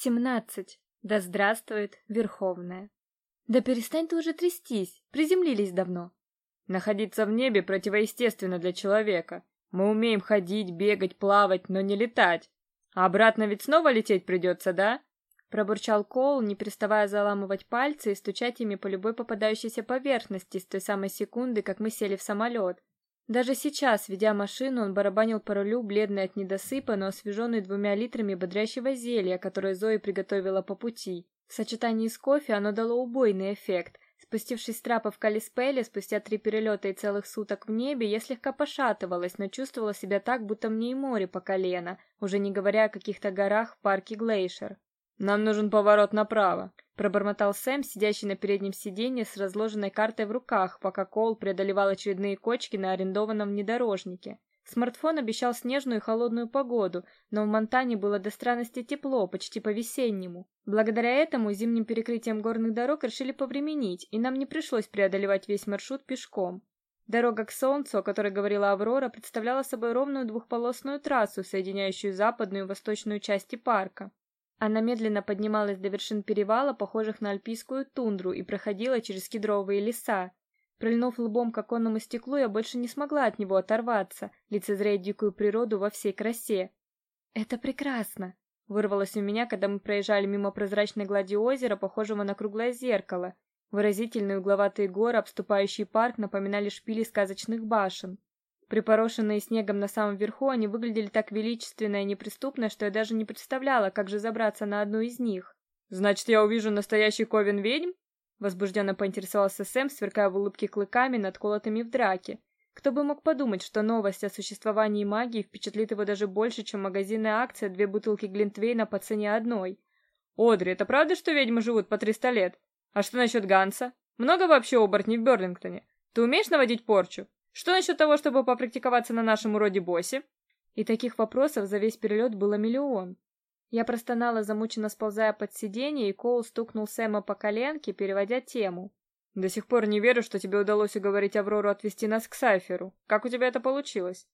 Семнадцать. Да здравствует Верховная. Да перестань ты уже трястись, приземлились давно. Находиться в небе противоестественно для человека. Мы умеем ходить, бегать, плавать, но не летать. А обратно ведь снова лететь придется, да? Пробурчал Коул, не переставая заламывать пальцы и стучать ими по любой попадающейся поверхности с той самой секунды, как мы сели в самолет. Даже сейчас, ведя машину, он барабанил по рулю, бледный от недосыпа, но освеженный двумя литрами бодрящего зелья, которое Зои приготовила по пути. В сочетании с кофе оно дало убойный эффект. Спустившись с трапа в Калиспеле, спустя три перелета и целых суток в небе, я слегка пошатывалась, но чувствовала себя так, будто мне и море по колено, уже не говоря о каких-то горах в парке Глейшер. Нам нужен поворот направо, пробормотал Сэм, сидящий на переднем сиденье с разложенной картой в руках, пока Кол преодолевал очередные кочки на арендованном внедорожнике. Смартфон обещал снежную и холодную погоду, но в Монтане было до странности тепло, почти по-весеннему. Благодаря этому зимним перекрытием горных дорог решили повременить, и нам не пришлось преодолевать весь маршрут пешком. Дорога к солнцу, о которой говорила Аврора, представляла собой ровную двухполосную трассу, соединяющую западную и восточную части парка. Она медленно поднималась до вершин перевала, похожих на альпийскую тундру, и проходила через кедровые леса. Прильнув лбом к оконному стеклу, я больше не смогла от него оторваться, лицезрея дикую природу во всей красе. «Это прекрасно!» — вырвалось у меня, когда мы проезжали мимо прозрачной глади озера, похожего на круглое зеркало. Выразительные угловатые горы, обступающие парк, напоминали шпили сказочных башен. Припорошенные снегом на самом верху, они выглядели так величественно и неприступно, что я даже не представляла, как же забраться на одну из них. Значит, я увижу настоящий ковен ведьм? возбужденно поинтересовался Сэм, сверкая в улыбке клыками, надколотыми в драке. Кто бы мог подумать, что новость о существовании магии впечатлит его даже больше, чем магазинная акция две бутылки Глинтвейна по цене одной. Одри, это правда, что ведьмы живут по триста лет? А что насчет Ганса? Много вообще оборотней в Берлингтоне? Ты умеешь наводить порчу? Что насчет того, чтобы попрактиковаться на нашем уроде боссе? И таких вопросов за весь перелет было миллион. Я простонала, замученно сползая под сиденье, и Коул стукнул Сэма по коленке, переводя тему. До сих пор не верю, что тебе удалось уговорить Аврору отвезти нас к Сайферу. Как у тебя это получилось?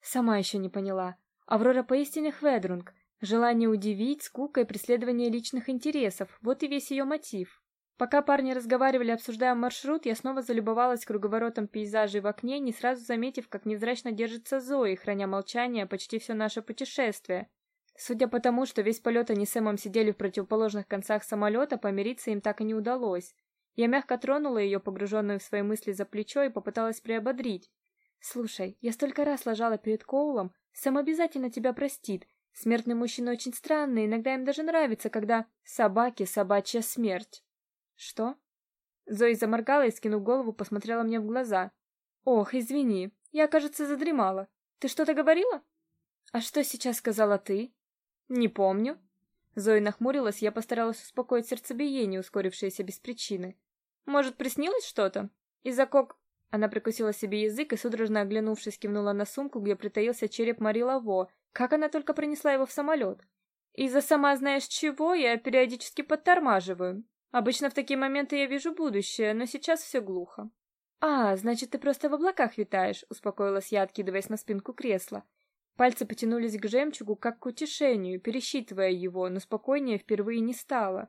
Сама еще не поняла. Аврора поистине хведрунг. Желание удивить, скука и преследование личных интересов вот и весь ее мотив. Пока парни разговаривали, обсуждая маршрут, я снова залюбовалась круговоротом пейзажей в окне, не сразу заметив, как невзрачно держится Зои, храня молчание почти все наше путешествие. Судя по тому, что весь полет они с Эмом сидели в противоположных концах самолета, помириться им так и не удалось. Я мягко тронула ее, погруженную в свои мысли за плечо, и попыталась приободрить. «Слушай, я столько раз ложала перед Коулом, Сэм обязательно тебя простит. Смертные мужчины очень странные, иногда им даже нравится, когда собаки собачья смерть». Что? Зои заморгала и, скинув голову, посмотрела мне в глаза. Ох, извини. Я, кажется, задремала. Ты что-то говорила? А что сейчас сказала ты? Не помню. Зои нахмурилась, я постаралась успокоить сердцебиение, ускорившееся без причины. Может, приснилось что-то? Из-за кок Она прикусила себе язык и судорожно оглянувшись, кивнула на сумку, где притаился череп Мари Лаво. Как она только принесла его в самолет. Из-за сама знаешь чего я периодически подтормаживаю. Обычно в такие моменты я вижу будущее, но сейчас все глухо. А, значит, ты просто в облаках витаешь, успокоилась я, откидываясь на спинку кресла. Пальцы потянулись к жемчугу, как к утешению, пересчитывая его, но спокойнее впервые не стало.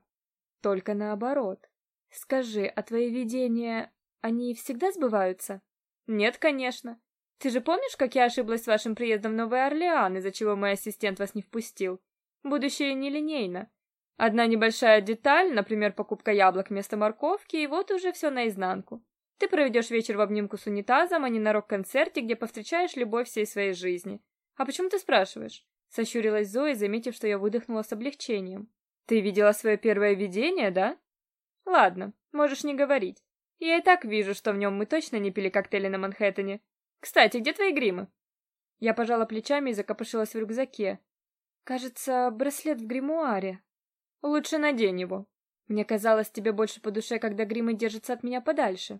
Только наоборот. Скажи, а твои видения, они всегда сбываются? Нет, конечно. Ты же помнишь, как я ошиблась с вашим приездом в Новый Орлеан, из-за чего мой ассистент вас не впустил? Будущее нелинейно. Одна небольшая деталь, например, покупка яблок вместо морковки, и вот уже все наизнанку. Ты проведешь вечер в обнимку с унитазом, а не на рок-концерте, где повстречаешь любовь всей своей жизни. А почему ты спрашиваешь? Сощурилась Зоя, заметив, что я выдохнула с облегчением. Ты видела свое первое видение, да? Ладно, можешь не говорить. Я и так вижу, что в нем мы точно не пили коктейли на Манхэттене. Кстати, где твои гримы? Я пожала плечами и закопошилась в рюкзаке. Кажется, браслет в гримуаре. Лучше надень его. Мне казалось, тебе больше по душе, когда гримы держатся от меня подальше.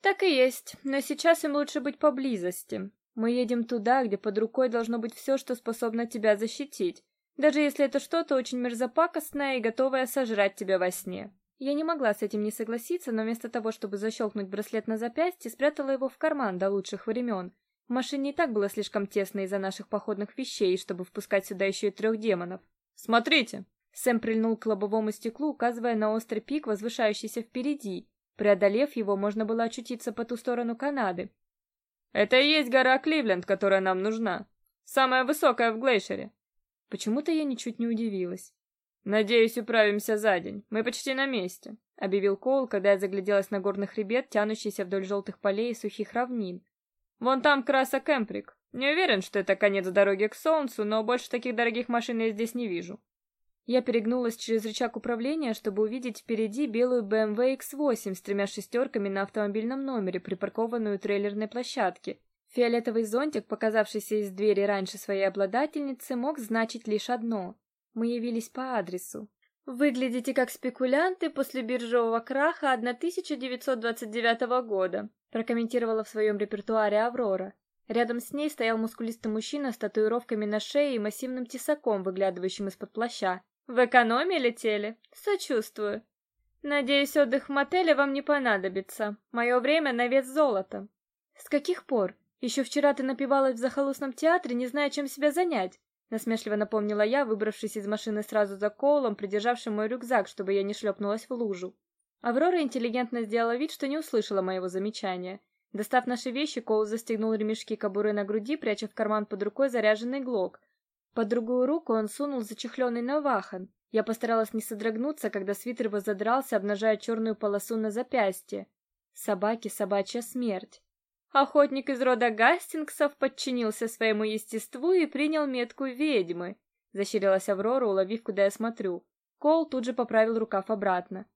Так и есть, но сейчас им лучше быть поблизости. Мы едем туда, где под рукой должно быть все, что способно тебя защитить, даже если это что-то очень мерзопакостное и готовое сожрать тебя во сне. Я не могла с этим не согласиться, но вместо того, чтобы защелкнуть браслет на запястье, спрятала его в карман до лучших времен. В машине и так было слишком тесно из-за наших походных вещей, чтобы впускать сюда еще и трех демонов. Смотрите, Сэм прильнул к лобовому стеклу, указывая на острый пик, возвышающийся впереди. Преодолев его, можно было очутиться по ту сторону Канады. Это и есть гора Кливленд, которая нам нужна. Самая высокая в Глейшере. Почему-то я ничуть не удивилась. Надеюсь, управимся за день. Мы почти на месте, объявил Коул, когда я загляделась на горный хребет, тянущийся вдоль желтых полей и сухих равнин. Вон там краса Кемприк. Не уверен, что это конец дороги к солнцу, но больше таких дорогих машин я здесь не вижу. Я перегнулась через рычаг управления, чтобы увидеть впереди белую BMW X8 с тремя шестерками на автомобильном номере, припаркованную у трейлерной площадке. Фиолетовый зонтик, показавшийся из двери раньше своей обладательницы, мог значить лишь одно: мы явились по адресу. Выглядите как спекулянты после биржевого краха 1929 года, прокомментировала в своем репертуаре Аврора. Рядом с ней стоял мускулистый мужчина с татуировками на шее и массивным тесаком, выглядывающим из-под плаща. В экономе летели? Сочувствую. Надеюсь, отдых в мотеле вам не понадобится. Мое время на вес золота. С каких пор? Еще вчера ты напивалась в захолустном театре, не зная, чем себя занять. Насмешливо напомнила я, выбравшись из машины сразу за Коулом, придержавшим мой рюкзак, чтобы я не шлепнулась в лужу. Аврора интеллигентно сделала вид, что не услышала моего замечания. Достав наши вещи, Коул застегнул ремешки кобуры на груди, пряча в карман под рукой заряженный глок. Под другую руку он сунул зачехленный навахан. Я постаралась не содрогнуться, когда свитер его задрался, обнажая черную полосу на запястье. Собаки собачья смерть. Охотник из рода Гастингсов подчинился своему естеству и принял метку ведьмы. Защирилась Аврора, уловив, куда я смотрю. Кол тут же поправил рукав обратно.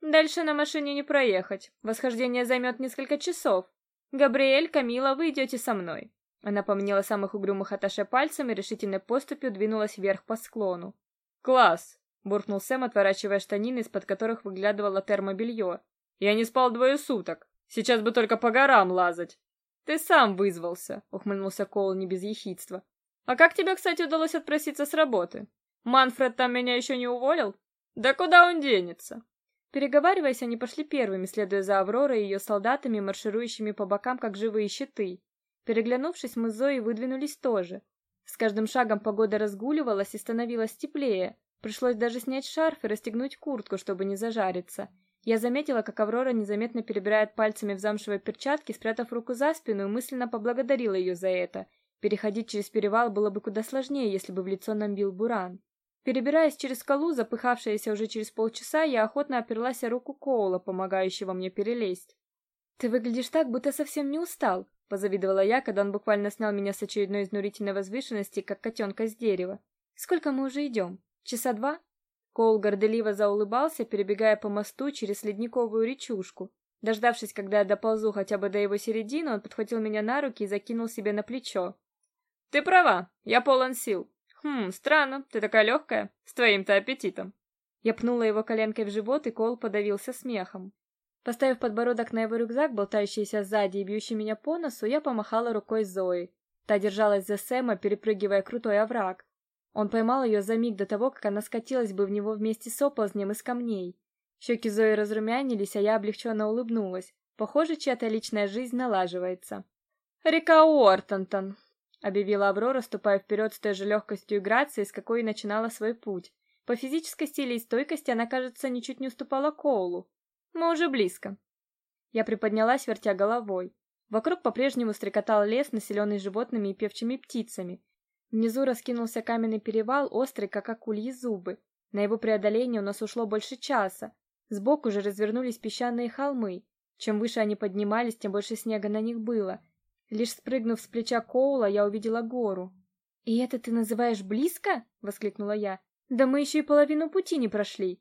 Дальше на машине не проехать. Восхождение займет несколько часов. Габриэль, Камила, вы идете со мной. Она помнила самых угрюмых аташе пальцем и решительной поступью двинулась вверх по склону. «Класс!» — буркнул Сэм, отворачивая штанины, из-под которых выглядывало термобелье. «Я не спал двое суток. Сейчас бы только по горам лазать». «Ты сам вызвался», — ухмыльнулся Коул не без ехидства. «А как тебе, кстати, удалось отпроситься с работы? Манфред там меня еще не уволил? Да куда он денется?» Переговариваясь, они пошли первыми, следуя за Авророй и ее солдатами, марширующими по бокам, как живые щиты. Переглянувшись, мы с Зоей выдвинулись тоже. С каждым шагом погода разгуливалась и становилось теплее. Пришлось даже снять шарф и расстегнуть куртку, чтобы не зажариться. Я заметила, как Аврора незаметно перебирает пальцами в замшевой перчатке, спрятав руку за спину, и мысленно поблагодарила ее за это. Переходить через перевал было бы куда сложнее, если бы в лицо нам бил буран. Перебираясь через скалу, запыхавшаяся уже через полчаса, я охотно оперлась о руку Коула, помогающего мне перелезть. «Ты выглядишь так, будто совсем не устал», позавидовала я, когда он буквально снял меня с очередной изнурительной возвышенности, как котенка с дерева. Сколько мы уже идем? Часа два? Коул горделиво заулыбался, перебегая по мосту через ледниковую речушку. Дождавшись, когда я доползу хотя бы до его середины, он подхватил меня на руки и закинул себе на плечо. Ты права, я полон сил. Хм, странно, ты такая легкая, с твоим-то аппетитом. Я пнула его коленкой в живот, и Коул подавился смехом. Поставив подбородок на его рюкзак, болтающийся сзади и бьющий меня по носу, я помахала рукой Зои. Та держалась за Сэма, перепрыгивая крутой овраг. Он поймал ее за миг до того, как она скатилась бы в него вместе с оползнем из камней. Щеки Зои разрумянились, а я облегченно улыбнулась. Похоже, чья-то личная жизнь налаживается. «Река Уортонтон», — объявила Аврора, ступая вперед с той же легкостью и грацией, с какой и начинала свой путь. По физической силе и стойкости она, кажется, ничуть не уступала Коулу. Мы уже близко. Я приподнялась, вертя головой. Вокруг по-прежнему стрекотал лес, населенный животными и певчими птицами. Внизу раскинулся каменный перевал, острый, как акульи зубы. На его преодоление у нас ушло больше часа. Сбоку же развернулись песчаные холмы. Чем выше они поднимались, тем больше снега на них было. Лишь спрыгнув с плеча Коула, я увидела гору. «И это ты называешь близко?» — воскликнула я. «Да мы еще и половину пути не прошли».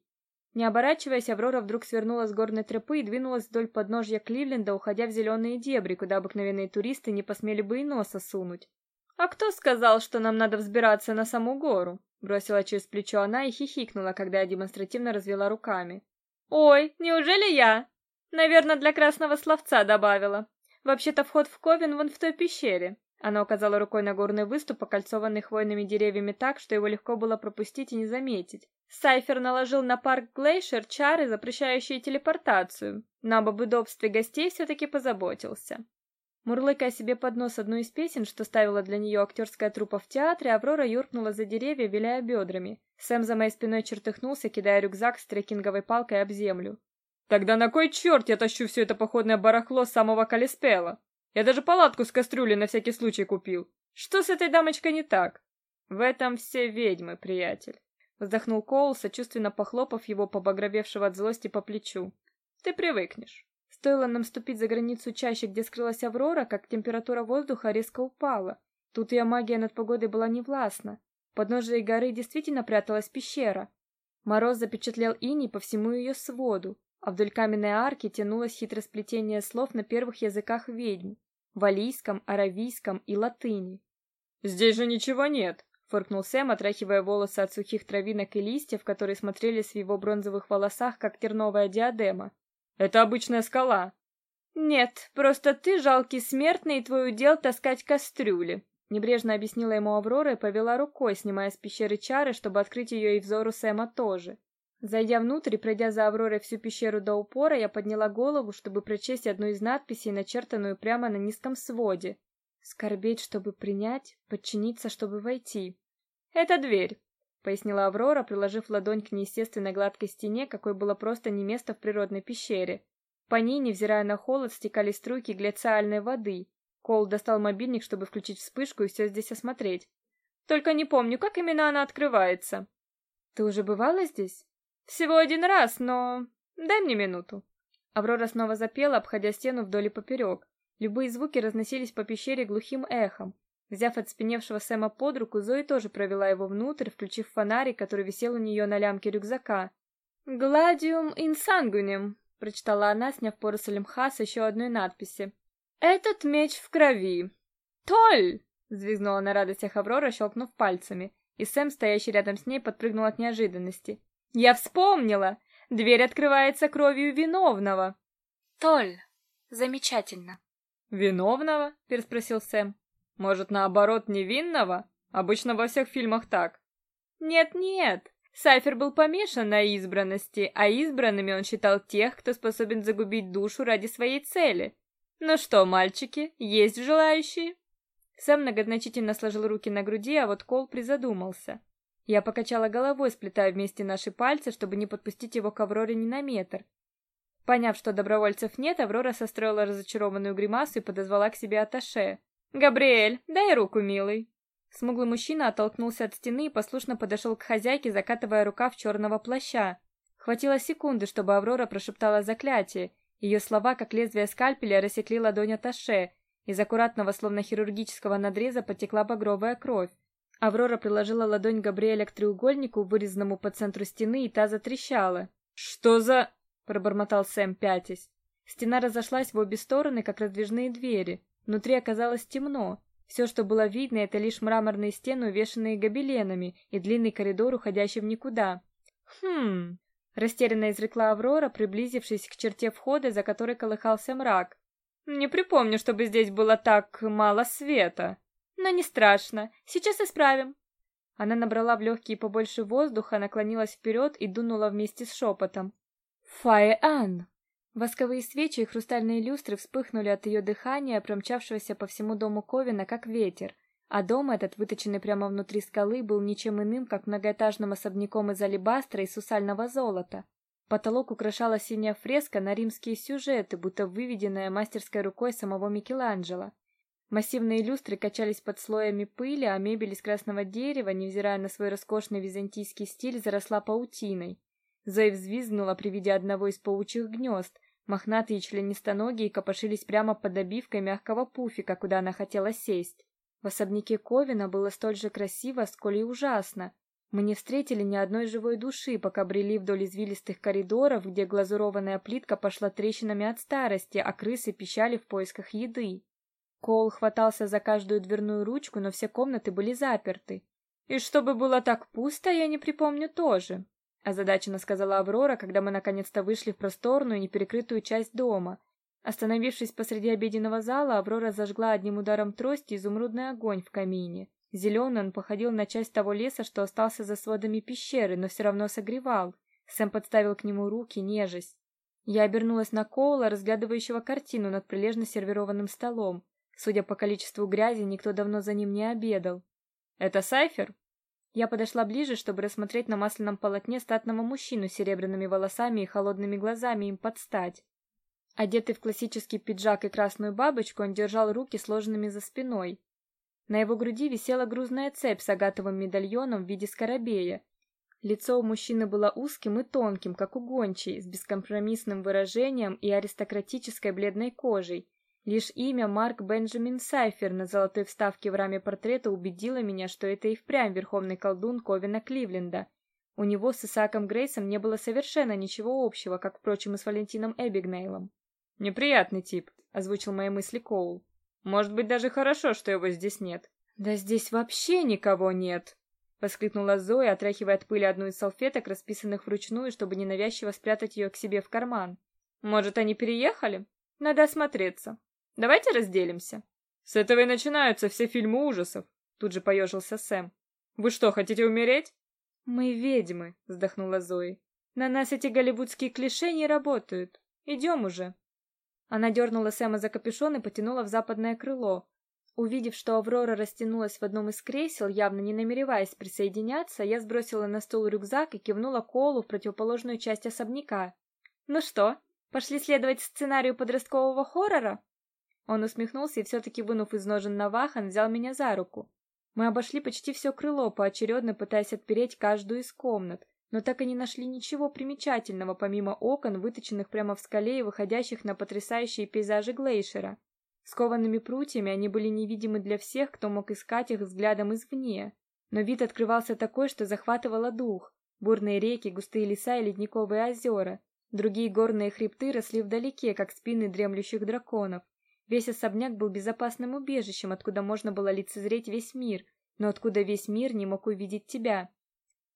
Не оборачиваясь, Аврора вдруг свернула с горной тропы и двинулась вдоль подножья Кливленда, уходя в зеленые дебри, куда обыкновенные туристы не посмели бы и носа сунуть. «А кто сказал, что нам надо взбираться на саму гору?» Бросила через плечо она и хихикнула, когда я демонстративно развела руками. «Ой, неужели я? Наверное, для красного словца добавила. Вообще-то вход в Ковен вон в той пещере». Она указала рукой на горный выступ, окольцованный хвойными деревьями так, что его легко было пропустить и не заметить. Сайфер наложил на парк Глейшер чары, запрещающие телепортацию, но об удобстве гостей все-таки позаботился. Мурлыкая себе под нос одну из песен, что ставила для нее актерская труппа в театре, Аврора юркнула за деревья, виляя бедрами. Сэм за моей спиной чертыхнулся, кидая рюкзак с трекинговой палкой об землю. «Тогда на кой черт я тащу все это походное барахло с самого Калиспела? Я даже палатку с кастрюлей на всякий случай купил. Что с этой дамочкой не так?» «В этом все ведьмы, приятель», — вздохнул Коул, сочувственно похлопав его побагровевшего от злости по плечу. «Ты привыкнешь». Стоило нам ступить за границу чаще, где скрылась Аврора, как температура воздуха резко упала. Тут ее магия над погодой была невластна. Под подножии горы действительно пряталась пещера. Мороз запечатлел иней по всему ее своду, а вдоль каменной арки тянулось хитросплетение слов на первых языках ведьм — валийском, аравийском и латыни. «Здесь же ничего нет!» — фыркнул Сэм, отряхивая волосы от сухих травинок и листьев, которые смотрелись в его бронзовых волосах, как терновая диадема. Это обычная скала. Нет, просто ты жалкий смертный, и твой удел таскать кастрюли. Небрежно объяснила ему Аврора и повела рукой, снимая с пещеры чары, чтобы открыть ее и взору Сэма тоже. Зайдя внутрь и пройдя за Авророй всю пещеру до упора, я подняла голову, чтобы прочесть одну из надписей, начертанную прямо на низком своде. Скорбеть, чтобы принять, подчиниться, чтобы войти. Это дверь пояснила Аврора, приложив ладонь к неестественно гладкой стене, какой было просто не место в природной пещере. По ней, невзирая на холод, стекали струйки глициальной воды. Кол достал мобильник, чтобы включить вспышку и все здесь осмотреть. Только не помню, как именно она открывается. Ты уже бывала здесь? Всего один раз, но дай мне минуту. Аврора снова запела, обходя стену вдоль и поперек. Любые звуки разносились по пещере глухим эхом. Взяв отспеневшего Сэма под руку, Зои тоже провела его внутрь, включив фонарик, который висел у нее на лямке рюкзака. «Гладиум инсангунем», — прочитала она, сняв поросль мха с еще одной надписи. «Этот меч в крови». «Толь!» — взвизгнула на радостях Аврора, щелкнув пальцами, и Сэм, стоящий рядом с ней, подпрыгнул от неожиданности. «Я вспомнила! Дверь открывается кровью виновного!» «Толь! Замечательно!» «Виновного?» — переспросил Сэм. Может, наоборот, невинного? Обычно во всех фильмах так. Нет-нет, Сайфер был помешан на избранности, а избранными он считал тех, кто способен загубить душу ради своей цели. Ну что, мальчики, есть желающие? Сэм многозначительно сложил руки на груди, а вот Кол призадумался. Я покачала головой, сплетая вместе наши пальцы, чтобы не подпустить его к Авроре ни на метр. Поняв, что добровольцев нет, Аврора состроила разочарованную гримасу и подозвала к себе Аташе. «Габриэль, дай руку, милый!» Смуглый мужчина оттолкнулся от стены и послушно подошел к хозяйке, закатывая рукав черного плаща. Хватило секунды, чтобы Аврора прошептала заклятие. Ее слова, как лезвие скальпеля, рассекли ладонь Аташе. Из аккуратного, словно хирургического надреза потекла багровая кровь. Аврора приложила ладонь Габриэля к треугольнику, вырезанному по центру стены, и та затрещала. «Что за...» — пробормотал Сэм, пятясь. Стена разошлась в обе стороны, как раздвижные двери. Внутри оказалось темно. Все, что было видно, это лишь мраморные стены, увешанные гобеленами, и длинный коридор, уходящий в никуда. Хм, растерянно изрекла Аврора, приблизившись к черте входа, за которой колыхался мрак. Не припомню, чтобы здесь было так мало света. Но не страшно. Сейчас исправим. Она набрала в легкие побольше воздуха, наклонилась вперед и дунула вместе с шепотом. «Фае-Ан!» Восковые свечи и хрустальные люстры вспыхнули от ее дыхания, промчавшегося по всему дому Ковина, как ветер. А дом этот, выточенный прямо внутри скалы, был ничем иным, как многоэтажным особняком из алебастра и сусального золота. Потолок украшала синяя фреска на римские сюжеты, будто выведенная мастерской рукой самого Микеланджело. Массивные люстры качались под слоями пыли, а мебель из красного дерева, невзирая на свой роскошный византийский стиль, заросла паутиной. Зоя взвизгнула при виде одного из паучьих гнезд, Мохнатые членистоногие копошились прямо под обивкой мягкого пуфика, куда она хотела сесть. В особняке Ковина было столь же красиво, сколь и ужасно. Мы не встретили ни одной живой души, пока брели вдоль извилистых коридоров, где глазурованная плитка пошла трещинами от старости, а крысы пищали в поисках еды. Кол хватался за каждую дверную ручку, но все комнаты были заперты. И чтобы было так пусто, я не припомню тоже озадаченно сказала Аврора, когда мы наконец-то вышли в просторную, неперекрытую часть дома. Остановившись посреди обеденного зала, Аврора зажгла одним ударом трости изумрудный огонь в камине. Зеленый он походил на часть того леса, что остался за сводами пещеры, но все равно согревал. Сэм подставил к нему руки, нежесть. Я обернулась на Коула, разглядывающего картину над прилежно сервированным столом. Судя по количеству грязи, никто давно за ним не обедал. Это Сайфер? Я подошла ближе, чтобы рассмотреть на масляном полотне статного мужчину с серебряными волосами и холодными глазами им под стать. Одетый в классический пиджак и красную бабочку, он держал руки сложенными за спиной. На его груди висела грузная цепь с агатовым медальоном в виде скоробея. Лицо у мужчины было узким и тонким, как у гончей, с бескомпромиссным выражением и аристократической бледной кожей, Лишь имя Марк Бенджамин Сайфер на золотой вставке в раме портрета убедило меня, что это и впрямь верховный колдун Ковина Кливленда. У него с Исааком Грейсом не было совершенно ничего общего, как, впрочем, и с Валентином Эбигнейлом. «Неприятный тип», — озвучил мои мысли Коул. «Может быть, даже хорошо, что его здесь нет». «Да здесь вообще никого нет!» — воскликнула Зоя, отряхивая от пыли одну из салфеток, расписанных вручную, чтобы ненавязчиво спрятать ее к себе в карман. «Может, они переехали? Надо осмотреться». Давайте разделимся. С этого и начинаются все фильмы ужасов. Тут же поежился Сэм. Вы что, хотите умереть? Мы ведьмы, вздохнула Зои. На нас эти голливудские клише не работают. Идем уже. Она дернула Сэма за капюшон и потянула в западное крыло. Увидев, что Аврора растянулась в одном из кресел, явно не намереваясь присоединяться, я сбросила на стол рюкзак и кивнула Колу в противоположную часть особняка. Ну что, пошли следовать сценарию подросткового хоррора? Он усмехнулся и все-таки, вынув из ножен навахан, взял меня за руку. Мы обошли почти все крыло, поочередно пытаясь отпереть каждую из комнат, но так и не нашли ничего примечательного, помимо окон, выточенных прямо в скале и выходящих на потрясающие пейзажи Глейшера. Скованными прутьями они были невидимы для всех, кто мог искать их взглядом извне. Но вид открывался такой, что захватывало дух. Бурные реки, густые леса и ледниковые озера. Другие горные хребты росли вдалеке, как спины дремлющих драконов. Весь особняк был безопасным убежищем, откуда можно было лицезреть весь мир, но откуда весь мир не мог увидеть тебя.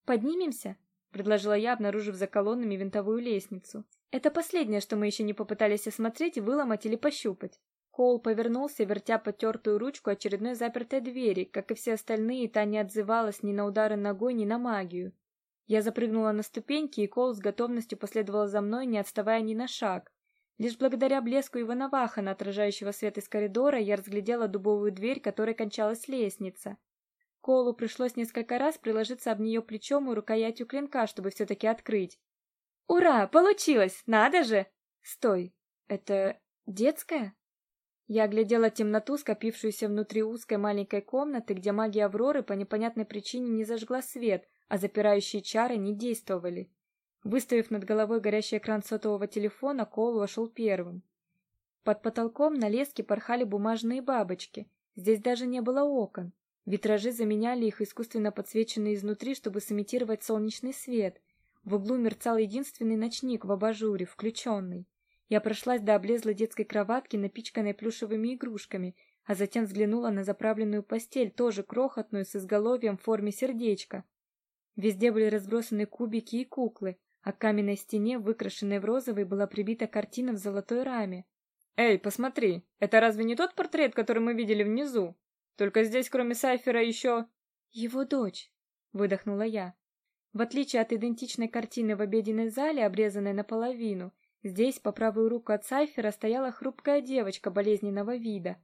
Поднимемся, предложила я, обнаружив за колоннами винтовую лестницу. Это последнее, что мы еще не попытались осмотреть, выломать или пощупать. Коул повернулся, вертя потертую ручку очередной запертой двери, как и все остальные, та не отзывалась ни на удары ногой, ни на магию. Я запрыгнула на ступеньки, и Коул с готовностью последовал за мной, не отставая ни на шаг. Лишь благодаря блеску его навахана, отражающего свет из коридора, я разглядела дубовую дверь, которой кончалась лестница. Колу пришлось несколько раз приложиться об нее плечом и рукоятью клинка, чтобы все-таки открыть. «Ура! Получилось! Надо же!» «Стой! Это детская?» Я оглядела темноту, скопившуюся внутри узкой маленькой комнаты, где магия Авроры по непонятной причине не зажгла свет, а запирающие чары не действовали. Выставив над головой горящий экран сотового телефона, Коул вошел первым. Под потолком на леске порхали бумажные бабочки. Здесь даже не было окон. Витражи заменяли их искусственно подсвеченные изнутри, чтобы сымитировать солнечный свет. В углу мерцал единственный ночник в абажуре, включенный. Я прошлась до облезлой детской кроватки, напичканной плюшевыми игрушками, а затем взглянула на заправленную постель, тоже крохотную, с изголовьем в форме сердечка. Везде были разбросаны кубики и куклы, а к каменной стене, выкрашенной в розовый, была прибита картина в золотой раме. Эй, посмотри, это разве не тот портрет, который мы видели внизу? Только здесь, кроме Сайфера, еще...» «Его дочь», — выдохнула я. В отличие от идентичной картины в обеденной зале, обрезанной наполовину, здесь по правую руку от Сайфера стояла хрупкая девочка болезненного вида.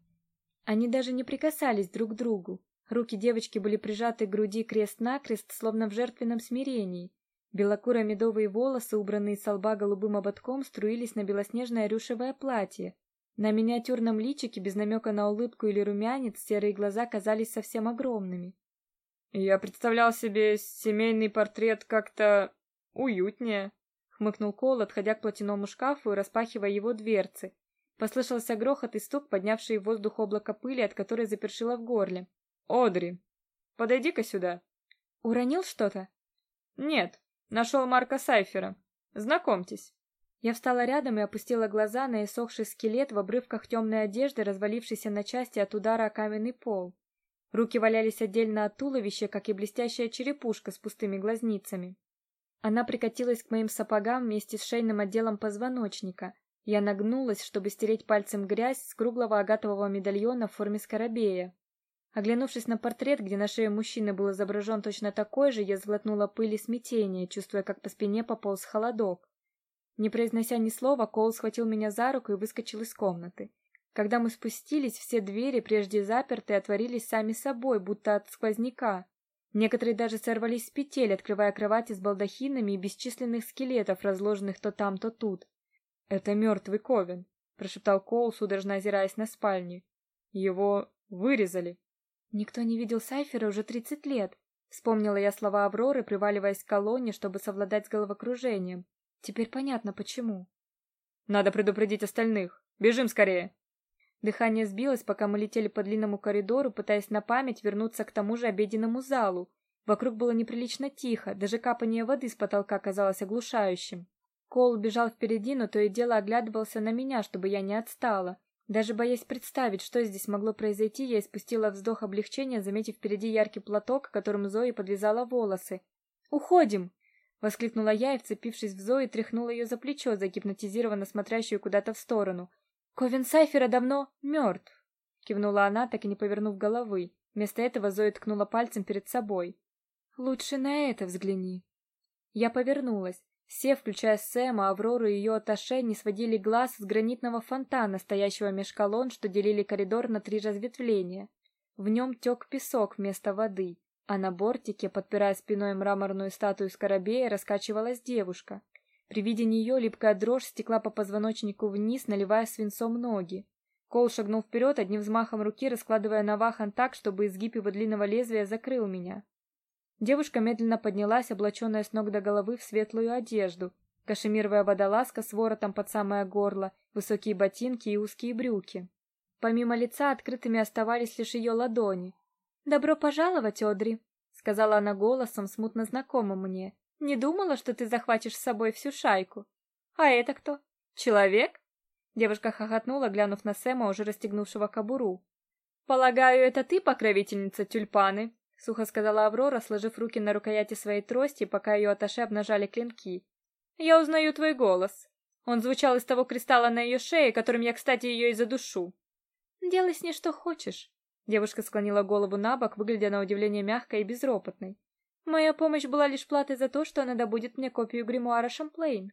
Они даже не прикасались друг к другу. Руки девочки были прижаты к груди крест-накрест, словно в жертвенном смирении. Белокуро-медовые волосы, убранные с лба голубым ободком, струились на белоснежное рюшевое платье. На миниатюрном личике, без намека на улыбку или румянец, серые глаза казались совсем огромными. «Я представлял себе семейный портрет как-то уютнее», — хмыкнул Кол, отходя к платяному шкафу и распахивая его дверцы. Послышался грохот и стук, поднявший в воздух облако пыли, от которой запершило в горле. «Одри, подойди-ка сюда». «Уронил что-то?» «Нет, Нашел Марка Сайфера. Знакомьтесь. Я встала рядом и опустила глаза на иссохший скелет в обрывках темной одежды, развалившийся на части от удара о каменный пол. Руки валялись отдельно от туловища, как и блестящая черепушка с пустыми глазницами. Она прикатилась к моим сапогам вместе с шейным отделом позвоночника. Я нагнулась, чтобы стереть пальцем грязь с круглого агатового медальона в форме скоробея. Оглянувшись на портрет, где на шее мужчины был изображен точно такой же, я сглотнула пыль и смятение, чувствуя, как по спине пополз холодок. Не произнося ни слова, Коул схватил меня за руку и выскочил из комнаты. Когда мы спустились, все двери, прежде запертые, отворились сами собой, будто от сквозняка. Некоторые даже сорвались с петель, открывая кровати с балдахинами и бесчисленных скелетов, разложенных то там, то тут. «Это мертвый Ковен», — прошептал Коул, судорожно озираясь на спальню. «Его вырезали». «Никто не видел Сайфера уже тридцать лет», — вспомнила я слова Авроры, приваливаясь к колонне, чтобы совладать с головокружением. Теперь понятно, почему. «Надо предупредить остальных. Бежим скорее!» Дыхание сбилось, пока мы летели по длинному коридору, пытаясь на память вернуться к тому же обеденному залу. Вокруг было неприлично тихо, даже капание воды с потолка казалось оглушающим. Кол бежал впереди, но то и дело оглядывался на меня, чтобы я не отстала. Даже боясь представить, что здесь могло произойти, я испустила вздох облегчения, заметив впереди яркий платок, которым Зои подвязала волосы. "Уходим!" воскликнула я и, вцепившись в Зои, тряхнула ее за плечо, загипнотизированно смотрящую куда-то в сторону. Ковен Сайфера давно мертв», — кивнула она, так и не повернув головы. Вместо этого Зоя ткнула пальцем перед собой. «Лучше на это взгляни». Я повернулась. Все, включая Сэма, Аврору и ее атташе, не сводили глаз с гранитного фонтана, стоящего меж колонн, что делили коридор на три разветвления. В нем тек песок вместо воды, а на бортике, подпирая спиной мраморную статую скоробея, раскачивалась девушка. При виде нее липкая дрожь стекла по позвоночнику вниз, наливая свинцом ноги. Кол шагнул вперед, одним взмахом руки раскладывая навахан так, чтобы изгиб его длинного лезвия закрыл меня. Девушка медленно поднялась, облаченная с ног до головы в светлую одежду, кашемировая водолазка с воротом под самое горло, высокие ботинки и узкие брюки. Помимо лица открытыми оставались лишь ее ладони. "Добро пожаловать, Одри", сказала она голосом, смутно знакомым мне. Не думала, что ты захватишь с собой всю шайку. А это кто? Человек? Девушка хохотнула, глянув на Сэма, уже расстегнувшего кобуру. Полагаю, это ты покровительница тюльпаны, сухо сказала Аврора, сложив руки на рукояти своей трости, пока ее аташе обнажали клинки. Я узнаю твой голос. Он звучал из того кристалла на ее шее, которым я, кстати, ее и задушу. Делай с ней что хочешь. Девушка склонила голову набок, выглядя на удивление мягкой и безропотной. Моя помощь была лишь платой за то, что она добудет мне копию гримуара Шамплейн.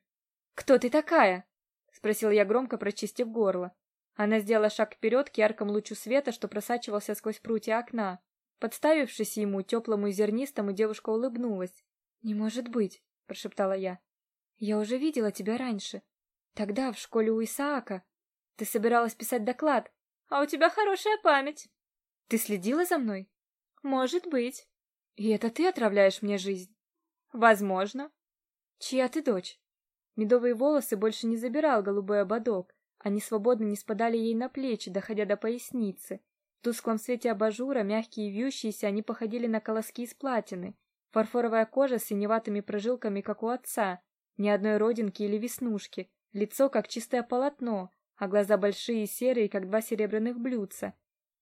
Кто ты такая? спросил я громко, прочистив горло. Она сделала шаг вперед к яркому лучу света, что просачивался сквозь прутья окна. Подставившись ему, теплому и зернистому, девушка улыбнулась. "Не может быть", прошептала я. "Я уже видела тебя раньше. Тогда в школе у Исаака. Ты собиралась писать доклад, а у тебя хорошая память. Ты следила за мной? Может быть. И это ты отравляешь мне жизнь? Возможно. Чья ты дочь? Медовые волосы больше не забирал голубой ободок, они свободно не спадали ей на плечи, доходя до поясницы. В тусклом свете абажура, мягкие и вьющиеся, они походили на колоски из платины. Фарфоровая кожа с синеватыми прожилками, как у отца, ни одной родинки или веснушки, лицо как чистое полотно, а глаза большие и серые, как два серебряных блюдца.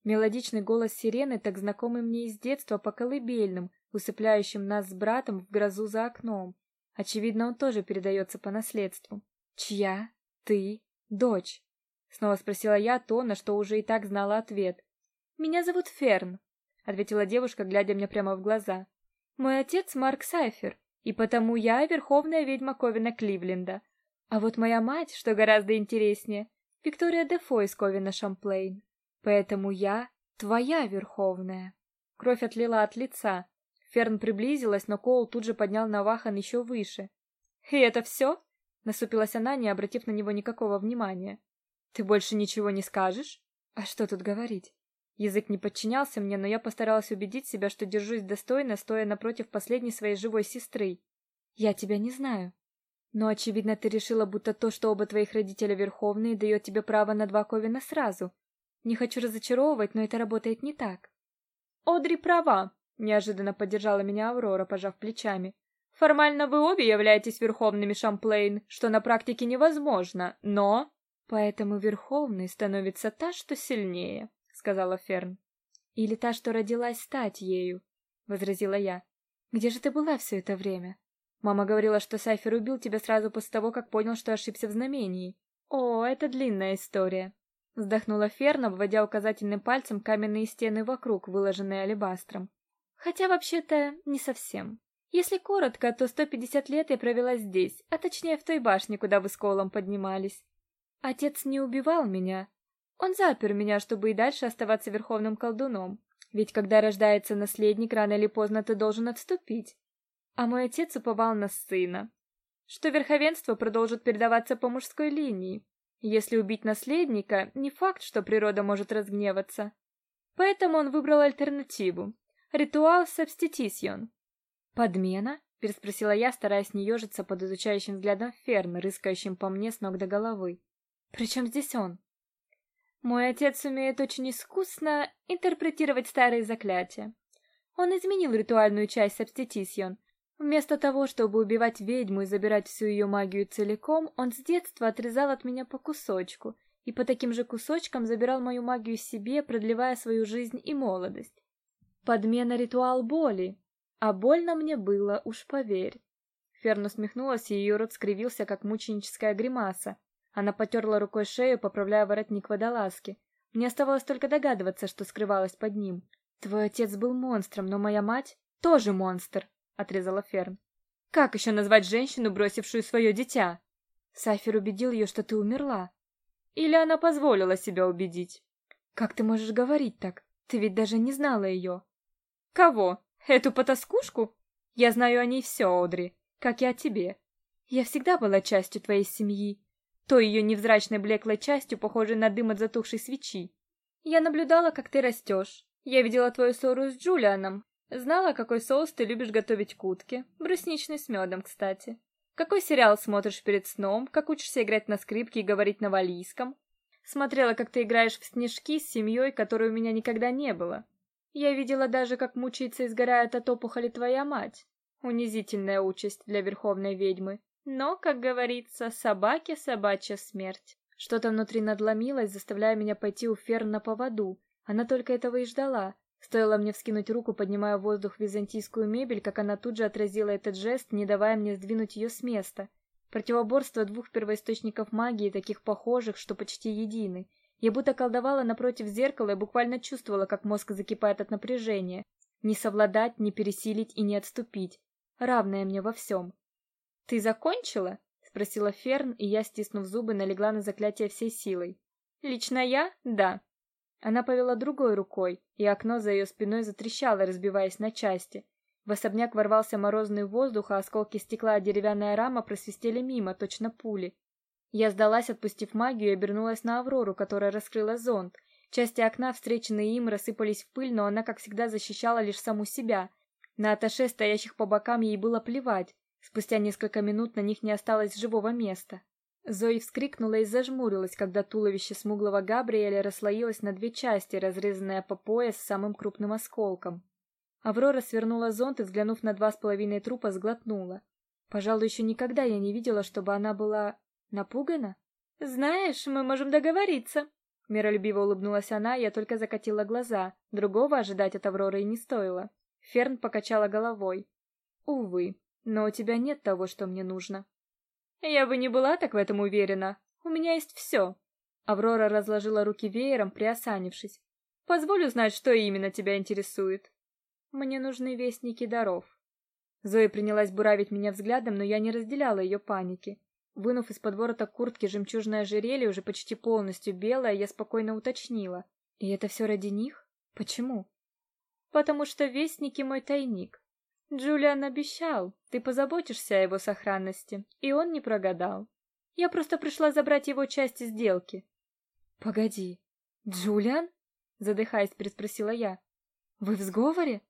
Мелодичный голос сирены, так знакомый мне из детства по колыбельным, усыпляющим нас с братом в грозу за окном. Очевидно, он тоже передается по наследству. Чья ты дочь? снова спросила я то, на что уже и так знала ответ. Меня зовут Ферн, ответила девушка, глядя мне прямо в глаза. Мой отец Марк Сайфер, и потому я верховная ведьма Ковина Кливленда. А вот моя мать, что гораздо интереснее, Виктория Дефо из Ковина Шамплейн. Поэтому я твоя верховная. Кровь отлила от лица. Ферн приблизилась, но Коул тут же поднял Навахан еще выше. И это все?» — насупилась она, не обратив на него никакого внимания. Ты больше ничего не скажешь? А что тут говорить? Язык не подчинялся мне, но я постаралась убедить себя, что держусь достойно, стоя напротив последней своей живой сестры. Я тебя не знаю. Но очевидно, ты решила, будто то, что оба твоих родителя верховные, дает тебе право на два ковина сразу. Не хочу разочаровывать, но это работает не так. Одри права, неожиданно поддержала меня Аврора, пожав плечами. Формально вы обе являетесь верховными Шамплейн, что на практике невозможно, но поэтому верховной становится та, что сильнее, сказала Ферн. Или та, что родилась стать ею, возразила я. Где же ты была все это время? Мама говорила, что Сайфер убил тебя сразу после того, как понял, что ошибся в знамении. О, это длинная история. Вздохнула Ферна, обводя указательным пальцем каменные стены вокруг, выложенные алебастром. Хотя вообще-то не совсем. Если коротко, то 150 лет я провела здесь, а точнее в той башне, куда вы с Колом поднимались. Отец не убивал меня. Он запер меня, чтобы и дальше оставаться верховным колдуном. Ведь когда рождается наследник, рано или поздно ты должен отступить. А мой отец уповал на сына, что верховенство продолжит передаваться по мужской линии. Если убить наследника, не факт, что природа может разгневаться. Поэтому он выбрал альтернативу ритуал сабститисион. Подмена? переспросила я, стараясь не ежиться под изучающим взглядом Ферна, рыскающим по мне с ног до головы. Причем здесь он? Мой отец умеет очень искусно интерпретировать старые заклятия. Он изменил ритуальную часть сабститисион. Вместо того, чтобы убивать ведьму и забирать всю ее магию целиком, он с детства отрезал от меня по кусочку и по таким же кусочкам забирал мою магию себе, продлевая свою жизнь и молодость. Подмена ритуал боли, а больно мне было, уж поверь. Ферн усмехнулась, и ее рот скривился, как мученическая гримаса. Она потерла рукой шею, поправляя воротник водолазки. Мне оставалось только догадываться, что скрывалось под ним. Твой отец был монстром, но моя мать тоже монстр, отрезала Ферн. Как еще назвать женщину, бросившую свое дитя? Сайфер убедил ее, что ты умерла. Или она позволила себя убедить? Как ты можешь говорить так? Ты ведь даже не знала ее. Кого? Эту потаскушку? Я знаю о ней все, Одри, как и о тебе. Я всегда была частью твоей семьи, той ее невзрачной блеклой частью, похожей на дым от затухшей свечи. Я наблюдала, как ты растешь. Я видела твою ссору с Джулианом. Знала, какой соус ты любишь готовить к утке. Брусничный с медом, кстати. Какой сериал смотришь перед сном, как учишься играть на скрипке и говорить на валийском. Смотрела, как ты играешь в снежки с семьей, которой у меня никогда не было. Я видела даже, как мучается и сгорает от опухоли твоя мать. Унизительная участь для верховной ведьмы. Но, как говорится, собаке собачья смерть. Что-то внутри надломилось, заставляя меня пойти у Ферн на поводу. Она только этого и ждала. Стоило мне вскинуть руку, поднимая в воздух византийскую мебель, как она тут же отразила этот жест, не давая мне сдвинуть ее с места. Противоборство двух первоисточников магии, таких похожих, что почти едины. Я будто колдовала напротив зеркала и буквально чувствовала, как мозг закипает от напряжения. Не совладать, не пересилить и не отступить. Равная мне во всем. «Ты закончила?» — спросила Ферн, и я, стиснув зубы, налегла на заклятие всей силой. «Лично я? Да». Она повела другой рукой, и окно за ее спиной затрещало, разбиваясь на части. В особняк ворвался морозный воздух, а осколки стекла и деревянная рама просвистели мимо, точно пули. Я сдалась, отпустив магию, и обернулась на Аврору, которая раскрыла зонт. Части окна, встреченные им, рассыпались в пыль, но она, как всегда, защищала лишь саму себя. На аташе, стоящих по бокам, ей было плевать. Спустя несколько минут на них не осталось живого места. Зои вскрикнула и зажмурилась, когда туловище смуглого Габриэля расслоилось на две части, разрезанное по пояс самым крупным осколком. Аврора свернула зонт и, взглянув на два с половиной трупа, сглотнула. Пожалуй, еще никогда я не видела, чтобы она была Напугана? Знаешь, мы можем договориться. Миролюбиво улыбнулась она, я только закатила глаза. Другого ожидать от Авроры и не стоило. Ферн покачала головой. Увы, но у тебя нет того, что мне нужно. Я бы не была так в этом уверена. У меня есть все. Аврора разложила руки веером, приосанившись. Позволю знать, что именно тебя интересует. Мне нужны вестники даров. Зоя принялась буравить меня взглядом, но я не разделяла ее паники. Вынув из-под ворота куртки жемчужное ожерелье, уже почти полностью белое, я спокойно уточнила: "И это все ради них? Почему?" "Потому что вестники мой тайник. Джулиан обещал, ты позаботишься о его сохранности, и он не прогадал. Я просто пришла забрать его часть сделки". "Погоди. Джулиан?" задыхаясь, переспросила я. "Вы в сговоре?"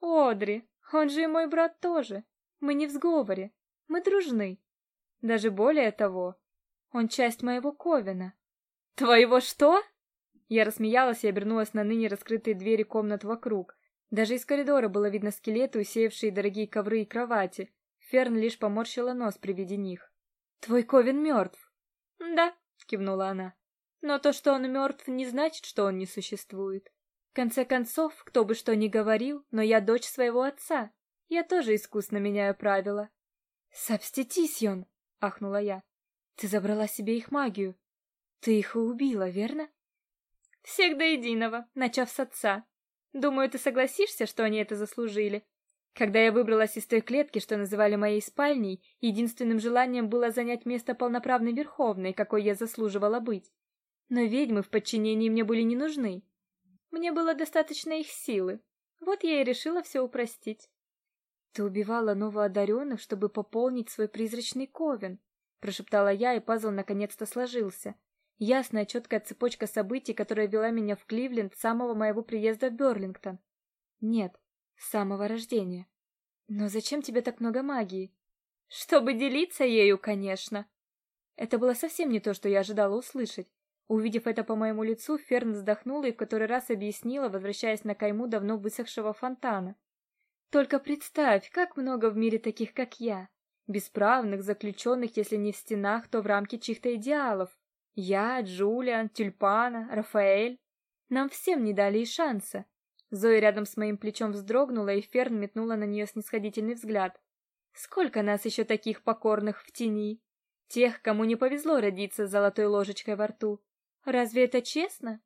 "Одри, он же и мой брат тоже. Мы не в сговоре. Мы дружны. Даже более того, он часть моего ковена. Твоего что? Я рассмеялась и обернулась на ныне раскрытые двери комнат вокруг. Даже из коридора было видно скелеты, усеявшие дорогие ковры и кровати. Ферн лишь поморщила нос при виде них. Твой ковен мертв. Да, кивнула она. Но то, что он мертв, не значит, что он не существует. В конце концов, кто бы что ни говорил, но я дочь своего отца. Я тоже искусно меняю правила. Сабститисьон, ахнула я. Ты забрала себе их магию. Ты их и убила, верно? Всех до единого, начав с отца. Думаю, ты согласишься, что они это заслужили. Когда я выбралась из той клетки, что называли моей спальней, единственным желанием было занять место полноправной верховной, какой я заслуживала быть. Но ведьмы в подчинении мне были не нужны. Мне было достаточно их силы. Вот я и решила все упростить. Ты убивала новоодаренных, чтобы пополнить свой призрачный ковен, прошептала я, и пазл наконец-то сложился. Ясная, четкая цепочка событий, которая вела меня в Кливленд с самого моего приезда в Берлингтон. Нет, с самого рождения. Но зачем тебе так много магии? Чтобы делиться ею, конечно. Это было совсем не то, что я ожидала услышать. Увидев это по моему лицу, Ферн вздохнула и в который раз объяснила, возвращаясь на кайму давно высохшего фонтана. Только представь, как много в мире таких, как я. Бесправных, заключенных, если не в стенах, то в рамке чьих-то идеалов. Я, Джулиан, Тюльпана, Рафаэль. Нам всем не дали и шанса. Зоя рядом с моим плечом вздрогнула, и Ферн метнула на нее снисходительный взгляд. Сколько нас еще таких покорных в тени? Тех, кому не повезло родиться с золотой ложечкой во рту. Разве это честно?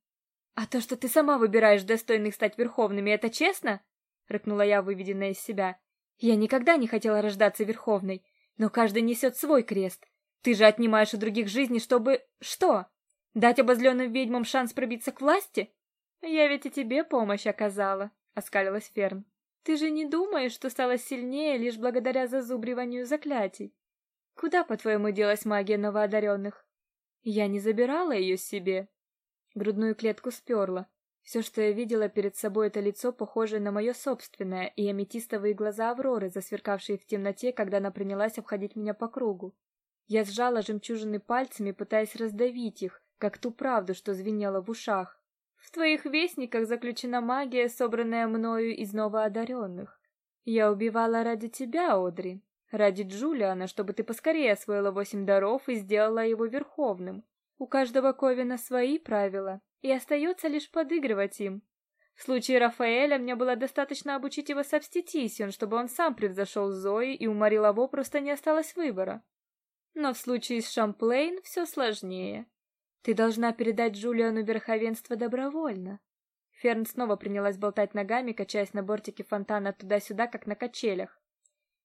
А то, что ты сама выбираешь достойных стать верховными, это честно? рыкнула я, выведенная из себя. Я никогда не хотела рождаться верховной, но каждый несет свой крест. Ты же отнимаешь у других жизни, чтобы что? Дать обозленным ведьмам шанс пробиться к власти? Я ведь и тебе помощь оказала, оскалилась Ферн. Ты же не думаешь, что стала сильнее лишь благодаря зазубриванию заклятий? Куда, по-твоему, делась магия новоодаренных? Я не забирала ее себе. Грудную клетку сперла. Все, что я видела перед собой, это лицо, похожее на мое собственное, и аметистовые глаза Авроры, засверкавшие в темноте, когда она принялась обходить меня по кругу. Я сжала жемчужины пальцами, пытаясь раздавить их, как ту правду, что звенела в ушах. В твоих вестниках заключена магия, собранная мною из новоодаренных. Я убивала ради тебя, Одри, Ради Джулиана, чтобы ты поскорее освоила восемь даров и сделала его верховным. У каждого Ковина свои правила, и остается лишь подыгрывать им. В случае Рафаэля мне было достаточно обучить его сабститисион, чтобы он сам превзошел Зои, и у Марилаво просто не осталось выбора. Но в случае с Шамплейн все сложнее. Ты должна передать Джулиану верховенство добровольно. Ферн снова принялась болтать ногами, качаясь на бортике фонтана туда-сюда, как на качелях.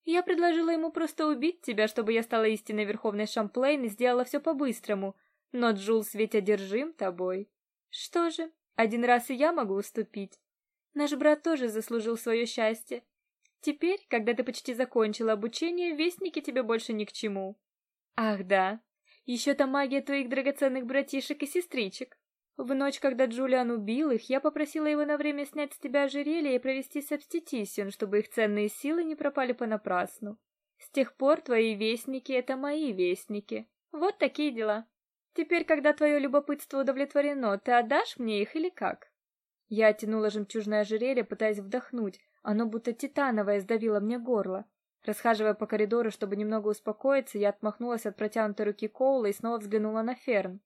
Я предложила ему просто убить тебя, чтобы я стала истинной верховной Шамплейн и сделала все по-быстрому. Но Джулс ведь одержим тобой. Что же, один раз и я могу уступить. Наш брат тоже заслужил свое счастье. Теперь, когда ты почти закончила обучение, вестники тебе больше ни к чему. Ах да, еще та магия твоих драгоценных братишек и сестричек. В ночь, когда Джулиан убил их, я попросила его на время снять с тебя ожерелье и провести сабститисион, чтобы их ценные силы не пропали понапрасну. С тех пор твои вестники — это мои вестники. Вот такие дела. Теперь, когда твое любопытство удовлетворено, ты отдашь мне их или как? Я оттянула жемчужное ожерелье, пытаясь вдохнуть. Оно будто титановое сдавило мне горло. Расхаживая по коридору, чтобы немного успокоиться, я отмахнулась от протянутой руки Коула и снова взглянула на Ферн.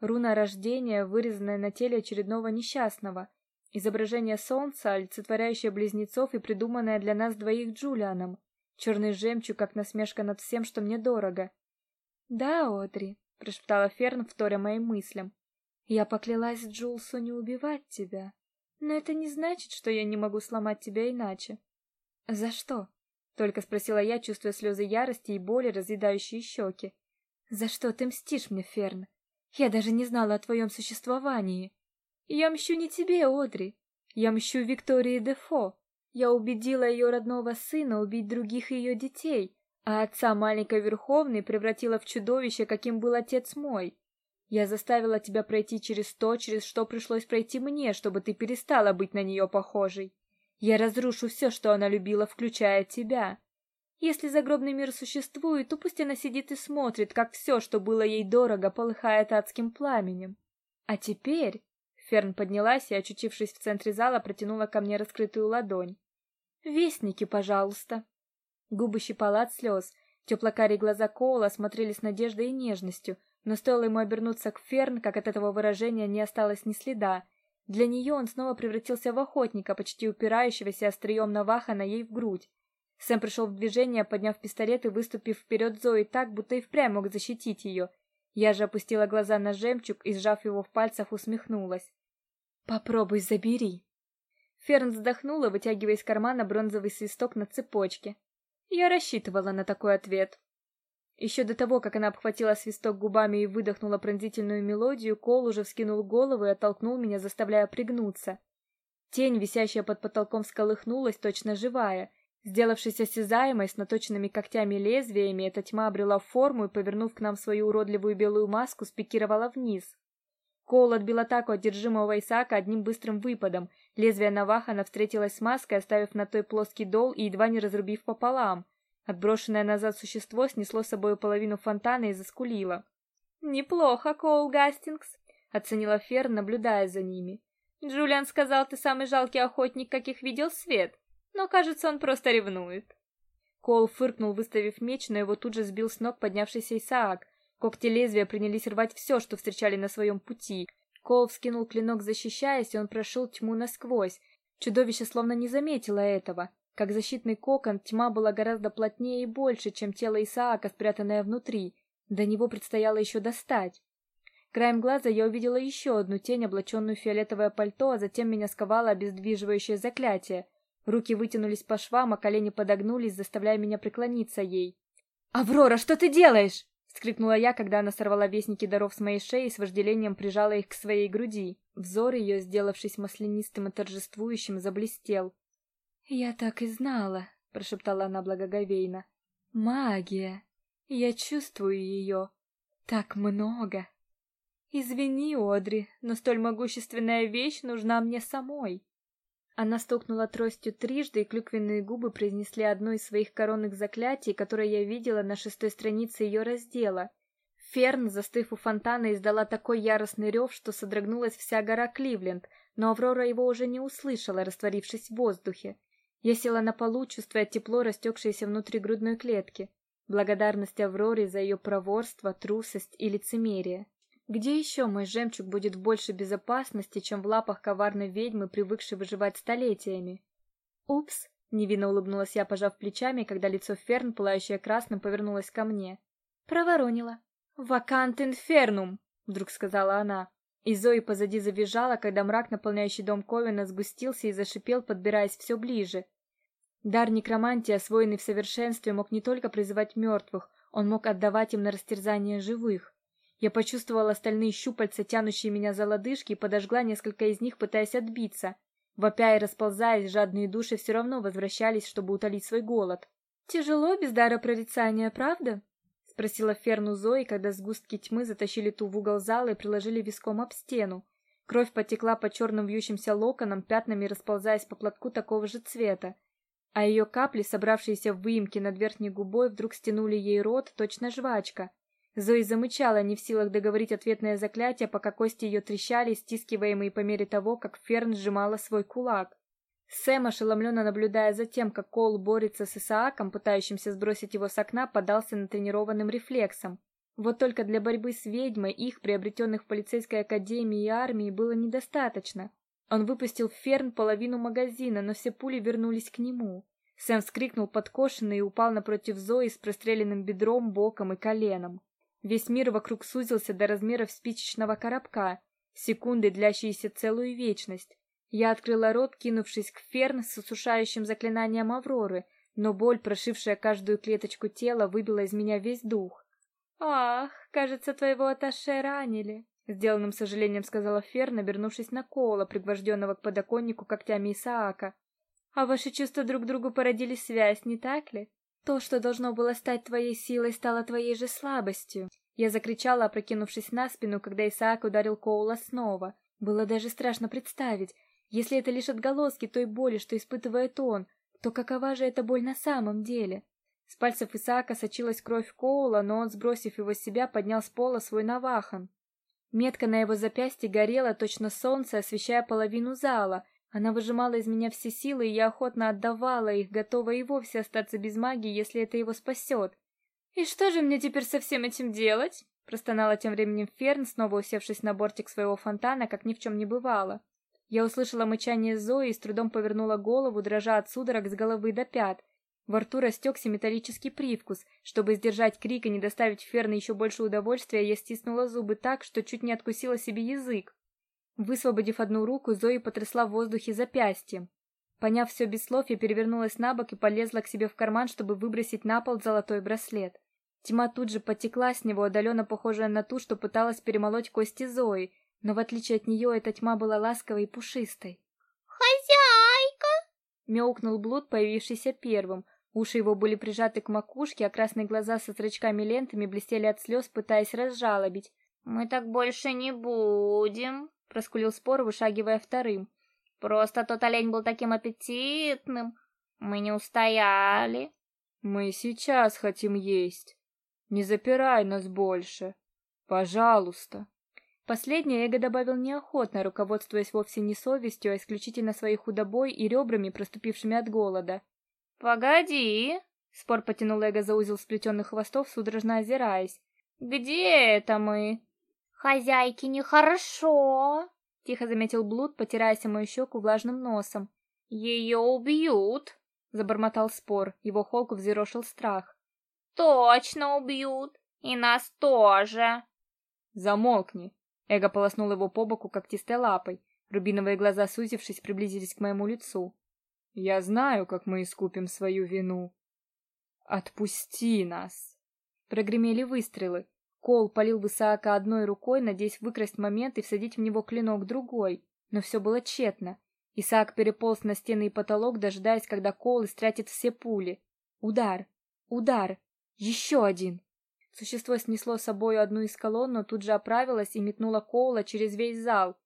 Руна рождения, вырезанная на теле очередного несчастного. Изображение солнца, олицетворяющее близнецов и придуманное для нас двоих Джулианом. Черный жемчуг, как насмешка над всем, что мне дорого. «Да, Одри», — прошептала Ферн, вторя моим мыслям. «Я поклялась Джулсу не убивать тебя. Но это не значит, что я не могу сломать тебя иначе». «За что?» — только спросила я, чувствуя слезы ярости и боли, разъедающие щеки. «За что ты мстишь мне, Ферн? Я даже не знала о твоем существовании. Я мщу не тебе, Одри. Я мщу Виктории Дефо. Я убедила ее родного сына убить других ее детей, а отца маленькой Верховной превратила в чудовище, каким был отец мой. Я заставила тебя пройти через то, через что пришлось пройти мне, чтобы ты перестала быть на нее похожей. Я разрушу все, что она любила, включая тебя. Если загробный мир существует, то пусть она сидит и смотрит, как все, что было ей дорого, полыхает адским пламенем. А теперь... Ферн поднялась и, очутившись в центре зала, протянула ко мне раскрытую ладонь. «Вестники, пожалуйста». Губы щипала от слез. Теплокарие глаза Коула смотрели с надеждой и нежностью, но стоило ему обернуться к Ферн, как от этого выражения не осталось ни следа. Для нее он снова превратился в охотника, почти упирающегося острием Наваха ей в грудь. Сэм пришел в движение, подняв пистолет и выступив вперед Зои так, будто и впрямь мог защитить ее. Я же опустила глаза на жемчуг и, сжав его в пальцах, усмехнулась. «Попробуй забери». Ферн вздохнула, вытягивая из кармана бронзовый свисток на цепочке. Я рассчитывала на такой ответ. Еще до того, как она обхватила свисток губами и выдохнула пронзительную мелодию, Кол уже вскинул голову и оттолкнул меня, заставляя пригнуться. Тень, висящая под потолком, всколыхнулась, точно живая. Сделавшись осязаемой, с наточенными когтями лезвиями, эта тьма обрела форму и, повернув к нам свою уродливую белую маску, спикировала вниз. Кол отбил атаку одержимого Исаака одним быстрым выпадом. Лезвие Навахана встретилось с маской, оставив на той плоский дол и едва не разрубив пополам. Отброшенное назад существо снесло с собой половину фонтана и заскулило. «Неплохо, Коул Гастингс», — оценила Фер, наблюдая за ними. «Джулиан сказал, ты самый жалкий охотник, каких видел свет, но, кажется, он просто ревнует». Коул фыркнул, выставив меч, но его тут же сбил с ног поднявшийся Исаак. Когти лезвия принялись рвать все, что встречали на своем пути. Кол вскинул клинок, защищаясь, и он прошел тьму насквозь. Чудовище словно не заметило этого. Как защитный кокон, тьма была гораздо плотнее и больше, чем тело Исаака, спрятанное внутри. До него предстояло еще достать. Краем глаза я увидела еще одну тень, облаченную в фиолетовое пальто, а затем меня сковало обездвиживающее заклятие. Руки вытянулись по швам, а колени подогнулись, заставляя меня преклониться ей. «Аврора, что ты делаешь?» вскрикнула я, когда она сорвала вестники даров с моей шеи и с вожделением прижала их к своей груди. Взор ее, сделавшись маслянистым и торжествующим, заблестел. "Я так и знала", прошептала она благоговейно. "Магия. Я чувствую ее. Так много. Извини, Одри, но столь могущественная вещь нужна мне самой". Она стукнула тростью трижды, и клюквенные губы произнесли одно из своих коронных заклятий, которое я видела на шестой странице ее раздела. Ферн, застыв у фонтана, издала такой яростный рев, что содрогнулась вся гора Кливленд, но Аврора его уже не услышала, растворившись в воздухе. Я села на полу, чувствуя тепло, растекшееся внутри грудной клетки. Благодарность Авроре за ее проворство, трусость и лицемерие. Где еще мой жемчуг будет в большей безопасности, чем в лапах коварной ведьмы, привыкшей выживать столетиями? Упс, невинно улыбнулась я, пожав плечами, когда лицо Ферн, пылающее красным, повернулось ко мне. Проворонила. Вакант инфернум, вдруг сказала она. И Зои позади завизжала, когда мрак, наполняющий дом Ковина, сгустился и зашипел, подбираясь все ближе. Дар некромантии, освоенный в совершенстве, мог не только призывать мертвых, он мог отдавать им на растерзание живых. Я почувствовала стальные щупальца, тянущие меня за лодыжки, и подожгла несколько из них, пытаясь отбиться. Вопя и расползаясь, жадные души все равно возвращались, чтобы утолить свой голод. «Тяжело без дара прорицания, правда?» — спросила Ферну Зои, когда сгустки тьмы затащили ту в угол зала и приложили виском об стену. Кровь потекла по черным вьющимся локонам, пятнами расползаясь по платку такого же цвета. А ее капли, собравшиеся в выемке над верхней губой, вдруг стянули ей рот, точно жвачка. Зои замычала, не в силах договорить ответное заклятие, пока кости ее трещали, стискиваемые по мере того, как Ферн сжимала свой кулак. Сэм, ошеломленно наблюдая за тем, как Кол борется с Исааком, пытающимся сбросить его с окна, подался натренированным рефлексом. Вот только для борьбы с ведьмой их, приобретенных в полицейской академии и армии, было недостаточно. Он выпустил в Ферн половину магазина, но все пули вернулись к нему. Сэм вскрикнул подкошенный и упал напротив Зои с простреленным бедром, боком и коленом. Весь мир вокруг сузился до размеров спичечного коробка, секунды, длящиеся целую вечность. Я открыла рот, кинувшись к Ферн с осушающим заклинанием Авроры, но боль, прошившая каждую клеточку тела, выбила из меня весь дух. «Ах, кажется, твоего аташе ранили», — сделанным сожалением сказала Ферн, обернувшись на Кола, пригвожденного к подоконнику когтями Исаака. «А ваши чувства друг к другу породили связь, не так ли?» То, что должно было стать твоей силой, стало твоей же слабостью. Я закричала, опрокинувшись на спину, когда Исаак ударил Коула снова. Было даже страшно представить, если это лишь отголоски той боли, что испытывает он, то какова же эта боль на самом деле? С пальцев Исаака сочилась кровь Коула, но он, сбросив его с себя, поднял с пола свой навахан. Метка на его запястье горела точно солнце, освещая половину зала, она выжимала из меня все силы, и я охотно отдавала их, готовая и вовсе остаться без магии, если это его спасет. «И что же мне теперь со всем этим делать?» простонала тем временем Ферн, снова усевшись на бортик своего фонтана, как ни в чем не бывало. Я услышала мычание Зои и с трудом повернула голову, дрожа от судорог с головы до пят. Во рту растекся металлический привкус. Чтобы сдержать крик и не доставить Ферн еще больше удовольствия, я стиснула зубы так, что чуть не откусила себе язык. Высвободив одну руку, Зои потрясла в воздухе запястьем. Поняв все без слов, я перевернулась на бок и полезла к себе в карман, чтобы выбросить на пол золотой браслет. Тьма тут же потекла с него, отдаленно похожая на ту, что пыталась перемолоть кости Зои, но в отличие от нее эта тьма была ласковой и пушистой. «Хозяйка!» — мяукнул Блуд, появившийся первым. Уши его были прижаты к макушке, а красные глаза со зрачками-лентами блестели от слез, пытаясь разжалобить. «Мы так больше не будем», — проскулил Спор, вышагивая вторым. «Просто тот олень был таким аппетитным. Мы не устояли». «Мы сейчас хотим есть. Не запирай нас больше. Пожалуйста». Последнее Эго добавил неохотно, руководствуясь вовсе не совестью, а исключительно своей худобой и ребрами, проступившими от голода. «Погоди!» — Спор потянул Эго за узел сплетенных хвостов, судорожно озираясь. «Где это мы?» «Хозяйке нехорошо!» — тихо заметил Блуд, потирая мою щеку влажным носом. «Ее убьют!» — забормотал Спор, его холку взъерошил страх. «Точно убьют! И нас тоже!» «Замолкни!» Эго полоснул его по боку когтистой лапой. Рубиновые глаза, сузившись, приблизились к моему лицу. Я знаю, как мы искупим свою вину. Отпусти нас. Прогремели выстрелы. Кол полил высоко одной рукой, надеясь выкрасть момент и всадить в него клинок другой, но все было тщетно. Исаак переполз на стены и потолок, дожидаясь, когда Кол истратит все пули. Удар, удар, еще один. Существо снесло с собой одну из колонн, но тут же оправилось и метнуло Коула через весь зал.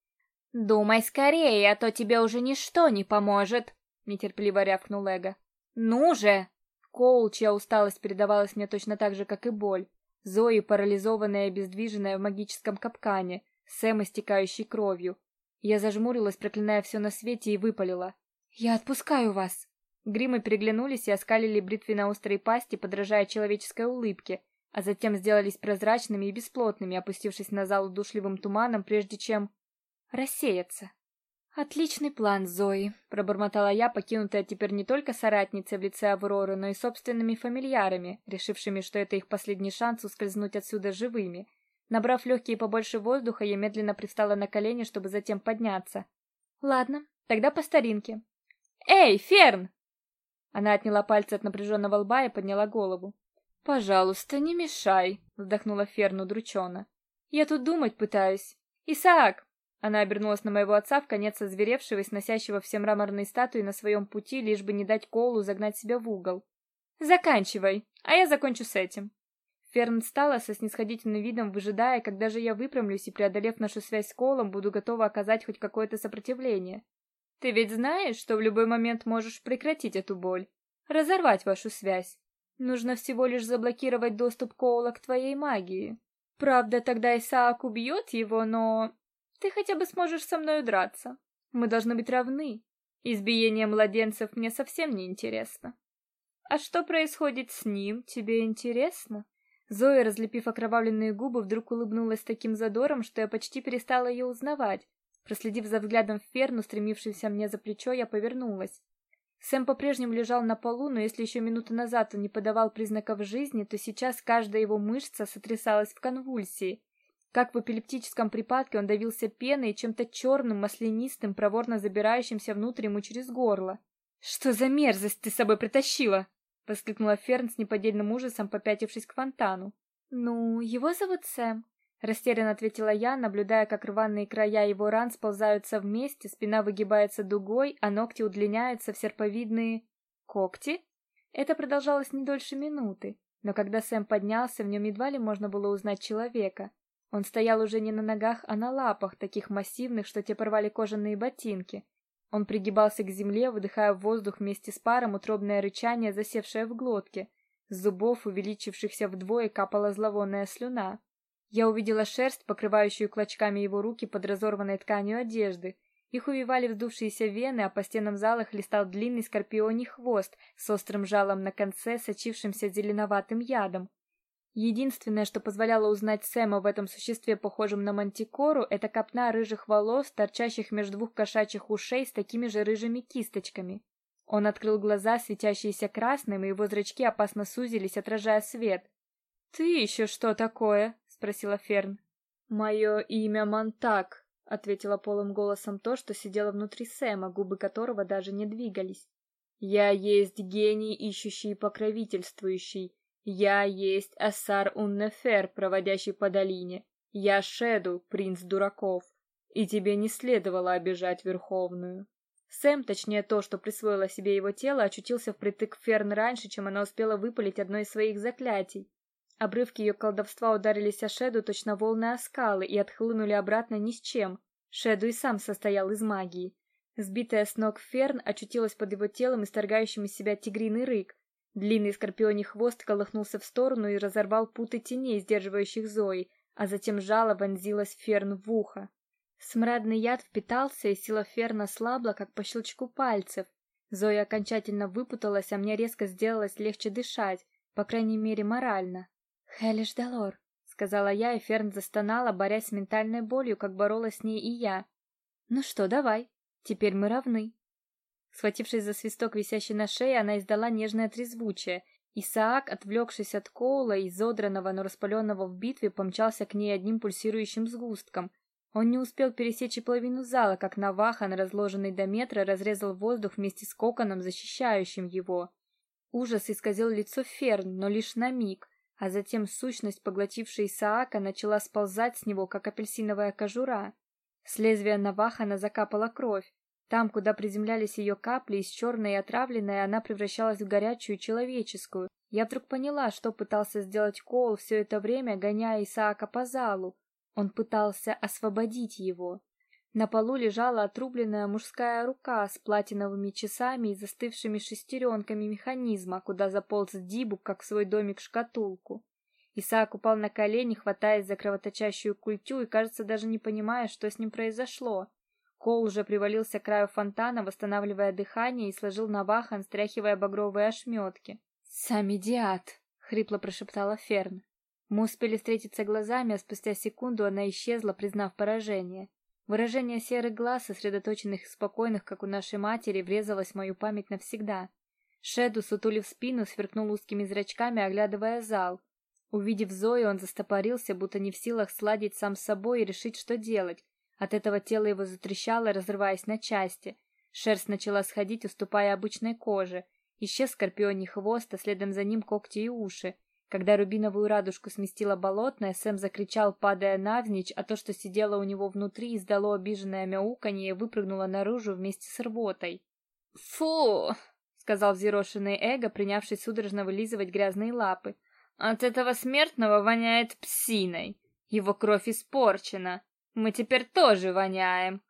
«Думай скорее, а то тебе уже ничто не поможет!» нетерпеливо рявкнул Эго. Ну же! Коул, чья усталость передавалась мне точно так же, как и боль. Зои, парализованная и обездвиженная в магическом капкане, Сэм, истекающий кровью. Я зажмурилась, проклиная все на свете, и выпалила. «Я отпускаю вас!» Гримы переглянулись и оскалили бритвенно-острые пасти, подражая человеческой улыбке, а затем сделались прозрачными и бесплотными, опустившись на зал удушливым туманом, прежде чем рассеяться. Отличный план, Зои, пробормотала я, покинутая теперь не только соратницей в лице Авроры, но и собственными фамильярами, решившими, что это их последний шанс ускользнуть отсюда живыми. Набрав легкие побольше воздуха, я медленно пристала на колени, чтобы затем подняться. Ладно, тогда по старинке. Эй, Ферн! Она отняла пальцы от напряженного лба и подняла голову. Пожалуйста, не мешай, вздохнула Ферн удрученно. Я тут думать пытаюсь. Исаак, она обернулась на моего отца, в конец озверевшего и сносящего все мраморные статуи на своем пути, лишь бы не дать Колу загнать себя в угол. «Заканчивай, а я закончу с этим». Ферн встала со снисходительным видом, выжидая, когда же я выпрямлюсь и, преодолев нашу связь с Колом, буду готова оказать хоть какое-то сопротивление. «Ты ведь знаешь, что в любой момент можешь прекратить эту боль, разорвать вашу связь. Нужно всего лишь заблокировать доступ Коула к твоей магии. Правда, тогда Исаак убьет его, но ты хотя бы сможешь со мной драться. Мы должны быть равны. Избиение младенцев мне совсем не интересно. А что происходит с ним, тебе интересно? Зоя, разлепив окровавленные губы, вдруг улыбнулась таким задором, что я почти перестала ее узнавать. Проследив за взглядом Ферну, стремившимся мне за плечо, я повернулась. Сэм по-прежнему лежал на полу, но если еще минуту назад он не подавал признаков жизни, то сейчас каждая его мышца сотрясалась в конвульсии. Как в эпилептическом припадке он давился пеной и чем-то черным, маслянистым, проворно забирающимся внутрь ему через горло. «Что за мерзость ты с собой притащила?» — воскликнула Ферн с неподдельным ужасом, попятившись к фонтану. «Ну, его зовут Сэм», — растерянно ответила я, наблюдая, как рваные края его ран сползаются вместе, спина выгибается дугой, а ногти удлиняются в серповидные... когти? Это продолжалось не дольше минуты, но когда Сэм поднялся, в нем едва ли можно было узнать человека. Он стоял уже не на ногах, а на лапах, таких массивных, что те порвали кожаные ботинки. Он пригибался к земле, выдыхая в воздух вместе с паром утробное рычание, засевшее в глотке. С зубов, увеличившихся вдвое, капала зловонная слюна. Я увидела шерсть, покрывающую клочками его руки под разорванной тканью одежды. Их увивали вздувшиеся вены, а по стенам зала хлестал длинный скорпионий хвост с острым жалом на конце, сочившимся зеленоватым ядом. Единственное, что позволяло узнать Сэма в этом существе, похожем на мантикору, это копна рыжих волос, торчащих между двух кошачьих ушей с такими же рыжими кисточками. Он открыл глаза, светящиеся красным, и его зрачки опасно сузились, отражая свет. «Ты еще что такое?» — спросила Ферн. «Мое имя Монтак», — ответила полым голосом то, что сидело внутри Сэма, губы которого даже не двигались. «Я есть гений, ищущий покровительствующий» Я есть Ассар Уннефер, проводящий по долине. Я Шеду, принц дураков. И тебе не следовало обижать Верховную. Сэм, точнее то, что присвоило себе его тело, очутился впритык Ферн раньше, чем она успела выпалить одно из своих заклятий. Обрывки ее колдовства ударились о Шеду точно волны о скалы и отхлынули обратно ни с чем. Шеду и сам состоял из магии. Сбитая с ног Ферн очутилась под его телом, исторгающим из себя тигриный рык. Длинный скорпионий хвост колыхнулся в сторону и разорвал путы теней, сдерживающих Зои, а затем жало вонзилось Ферн в ухо. Смрадный яд впитался, и сила Ферна слабла, как по щелчку пальцев. Зоя окончательно выпуталась, а мне резко сделалось легче дышать, по крайней мере, морально. «Хелиш Далор», — сказала я, и Ферн застонала, борясь с ментальной болью, как боролась с ней и я. «Ну что, давай, теперь мы равны». Схватившись за свисток, висящий на шее, она издала нежное трезвучие. Исаак, отвлекшись от Коула, изодранного, но распаленного в битве, помчался к ней одним пульсирующим сгустком. Он не успел пересечь и половину зала, как Навахан, разложенный до метра, разрезал воздух вместе с коконом, защищающим его. Ужас исказил лицо Ферн, но лишь на миг а затем сущность, поглотившая Исаака, начала сползать с него, как апельсиновая кожура. С лезвия Навахана закапала кровь. Там, куда приземлялись ее капли, из черной и отравленной, она превращалась в горячую человеческую. Я вдруг поняла, что пытался сделать Коул все это время, гоняя Исаака по залу. Он пытался освободить его. На полу лежала отрубленная мужская рука с платиновыми часами и застывшими шестеренками механизма, куда заполз Дибу, как в свой домик шкатулку. Исаак упал на колени, хватаясь за кровоточащую культю и, кажется, даже не понимая, что с ним произошло. Кол уже привалился к краю фонтана, восстанавливая дыхание, и сложил Навахан, стряхивая багровые ошметки. «Самидиат!» — хрипло прошептала Ферн. Мы успели встретиться глазами, а спустя секунду она исчезла, признав поражение. Выражение серых глаз, сосредоточенных и спокойных, как у нашей матери, врезалось в мою память навсегда. Шеду, сутулив спину, сверкнул узкими зрачками, оглядывая зал. Увидев Зою, он застопорился, будто не в силах сладить сам с собой и решить, что делать. От этого тело его затрещало, разрываясь на части. Шерсть начала сходить, уступая обычной коже. Исчез скорпионий хвост, а следом за ним когти и уши. Когда рубиновую радужку сместила болотная, Сэм закричал, падая навзничь, а то, что сидело у него внутри, издало обиженное мяуканье и выпрыгнуло наружу вместе с рвотой. «Фу!» — сказал взъерошенный Эго, принявшись судорожно вылизывать грязные лапы. «От этого смертного воняет псиной. Его кровь испорчена. Мы теперь тоже воняем».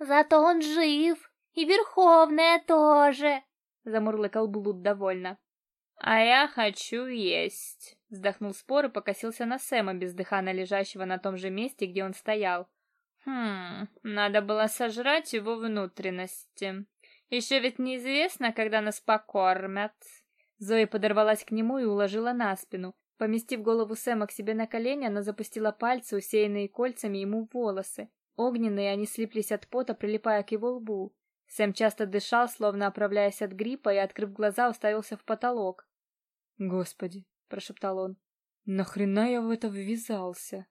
«Зато он жив, и Верховная тоже!» — замурлыкал Блуд довольно. «А я хочу есть», — вздохнул Спор и покосился на Сэма, бездыханно лежащего на том же месте, где он стоял. «Хм, надо было сожрать его внутренности. Еще ведь неизвестно, когда нас покормят». Зоя подорвалась к нему и уложила на спину. Поместив голову Сэма к себе на колени, она запустила пальцы, усеянные кольцами, ему в волосы. Огненные они слиплись от пота, прилипая к его лбу. Сэм часто дышал, словно оправляясь от гриппа, и, открыв глаза, уставился в потолок. «Господи!» — прошептал он. «Нахрена я в это ввязался?»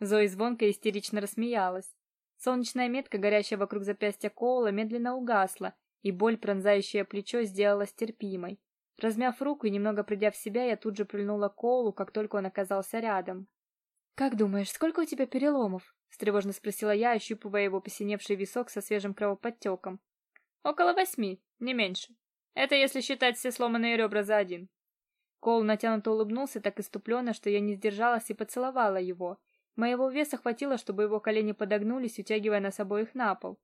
Зои звонко истерично рассмеялась. Солнечная метка, горящая вокруг запястья Коула, медленно угасла, и боль, пронзающая плечо, сделалась терпимой. Размяв руку и немного придя в себя, я тут же прильнула к Коулу, как только он оказался рядом. «Как думаешь, сколько у тебя переломов?» — встревожно спросила я, ощупывая его посиневший висок со свежим кровоподтеком. Около восьми, не меньше. Это если считать все сломанные ребра за один. Коул натянуто улыбнулся так иступленно, что я не сдержалась и поцеловала его. Моего веса хватило, чтобы его колени подогнулись, утягивая нас обоих на пол.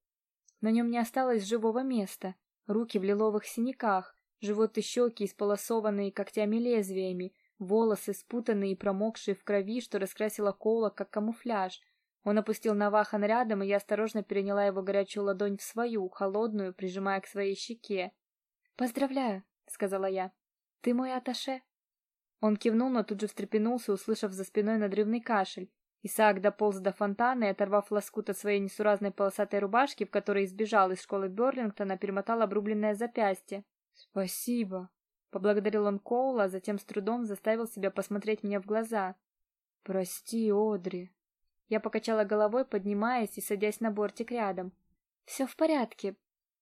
На нем не осталось живого места. Руки в лиловых синяках, живот и щеки исполосованные когтями лезвиями, волосы спутанные и промокшие в крови, что раскрасило Коула как камуфляж — он опустил Навахан рядом, и я осторожно переняла его горячую ладонь в свою, холодную, прижимая к своей щеке. «Поздравляю», — сказала я. «Ты мой аташе». Он кивнул, но тут же встрепенулся, услышав за спиной надрывный кашель. Исаак дополз до фонтана и, оторвав лоскут от своей несуразной полосатой рубашки, в которой избежал из школы Берлингтона, перемотал обрубленное запястье. «Спасибо», — поблагодарил он Коула, а затем с трудом заставил себя посмотреть мне в глаза. «Прости, Одри», я покачала головой, поднимаясь и садясь на бортик рядом. «Все в порядке,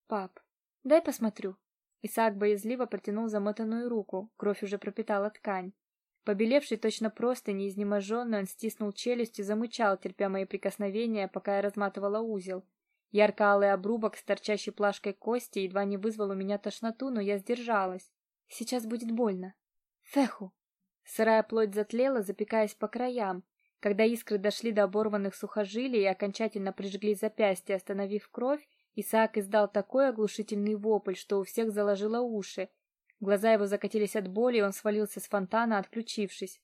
пап. Дай посмотрю». Исаак боязливо протянул замотанную руку, кровь уже пропитала ткань. Побелевший точно просто неизнеможенный, он стиснул челюсть и замычал, терпя мои прикосновения, пока я разматывала узел. Ярко-алый обрубок с торчащей плашкой кости едва не вызвал у меня тошноту, но я сдержалась. Сейчас будет больно. Феху. Сырая плоть затлела, запекаясь по краям. Когда искры дошли до оборванных сухожилий и окончательно прижгли запястья, остановив кровь, Исаак издал такой оглушительный вопль, что у всех заложило уши. Глаза его закатились от боли, и он свалился с фонтана, отключившись.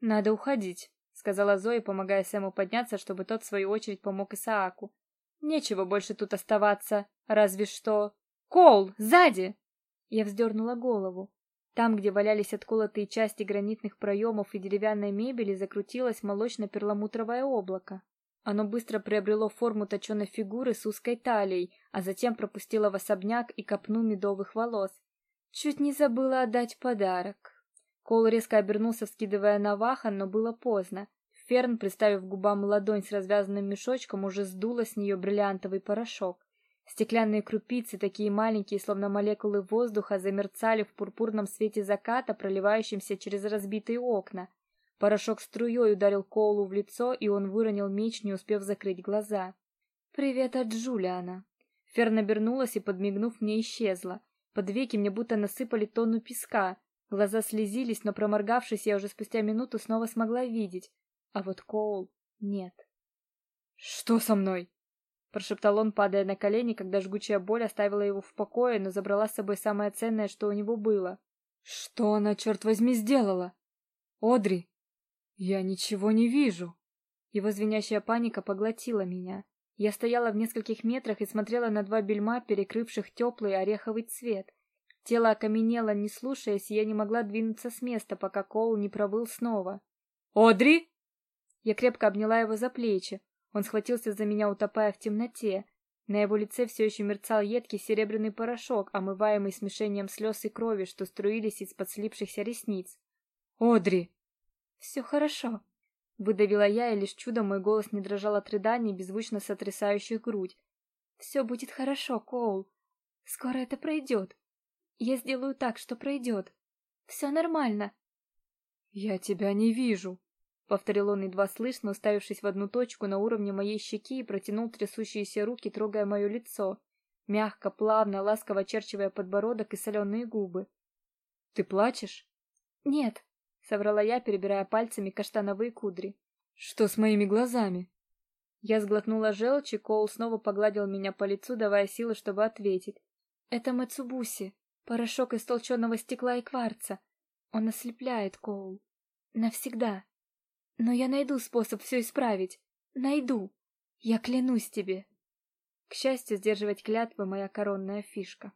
«Надо уходить», — сказала Зоя, помогая Сэму подняться, чтобы тот, в свою очередь, помог Исааку. «Нечего больше тут оставаться, разве что...» «Коул, сзади!» Я вздернула голову. Там, где валялись отколотые части гранитных проемов и деревянной мебели, закрутилось молочно-перламутровое облако. Оно быстро приобрело форму точеной фигуры с узкой талией, а затем пропустило в особняк и копну медовых волос. Чуть не забыла отдать подарок. Кол резко обернулся, вскидывая навахан, но было поздно. Ферн, приставив губам ладонь с развязанным мешочком, уже сдула с нее бриллиантовый порошок. Стеклянные крупицы, такие маленькие, словно молекулы воздуха, замерцали в пурпурном свете заката, проливающемся через разбитые окна. Порошок струей ударил Коулу в лицо, и он выронил меч, не успев закрыть глаза. «Привет от Джулиана». Ферн обернулась и, подмигнув, мне исчезла. Под веки мне будто насыпали тонну песка. Глаза слезились, но проморгавшись, я уже спустя минуту снова смогла видеть. А вот Коул нет. «Что со мной?» прошептал он, падая на колени, когда жгучая боль оставила его в покое, но забрала с собой самое ценное, что у него было. Что она, черт возьми, сделала? Одри, я ничего не вижу. Его звенящая паника поглотила меня. Я стояла в нескольких метрах и смотрела на два бельма, перекрывших теплый ореховый цвет. Тело окаменело, не слушаясь, и я не могла двинуться с места, пока Коул не провыл снова. «Одри!» Я крепко обняла его за плечи. Он схватился за меня, утопая в темноте. На его лице все еще мерцал едкий серебряный порошок, омываемый смешением слез и крови, что струились из-под слипшихся ресниц. «Одри!» «Все хорошо», — выдавила я, и лишь чудом мой голос не дрожал от рыданий, беззвучно сотрясающих грудь. «Все будет хорошо, Коул. Скоро это пройдет. Я сделаю так, что пройдет. Все нормально». «Я тебя не вижу», повторил он едва слышно, уставившись в одну точку на уровне моей щеки и протянул трясущиеся руки, трогая мое лицо, мягко, плавно, ласково очерчивая подбородок и соленые губы. Ты плачешь? Нет, соврала я, перебирая пальцами каштановые кудри. Что с моими глазами? Я сглотнула желчь, и Коул снова погладил меня по лицу, давая силы, чтобы ответить. Это Мацубуси, порошок из толченого стекла и кварца. Он ослепляет, Коул. Навсегда. Но я найду способ все исправить. Найду. Я клянусь тебе. К счастью, сдерживать клятвы моя коронная фишка.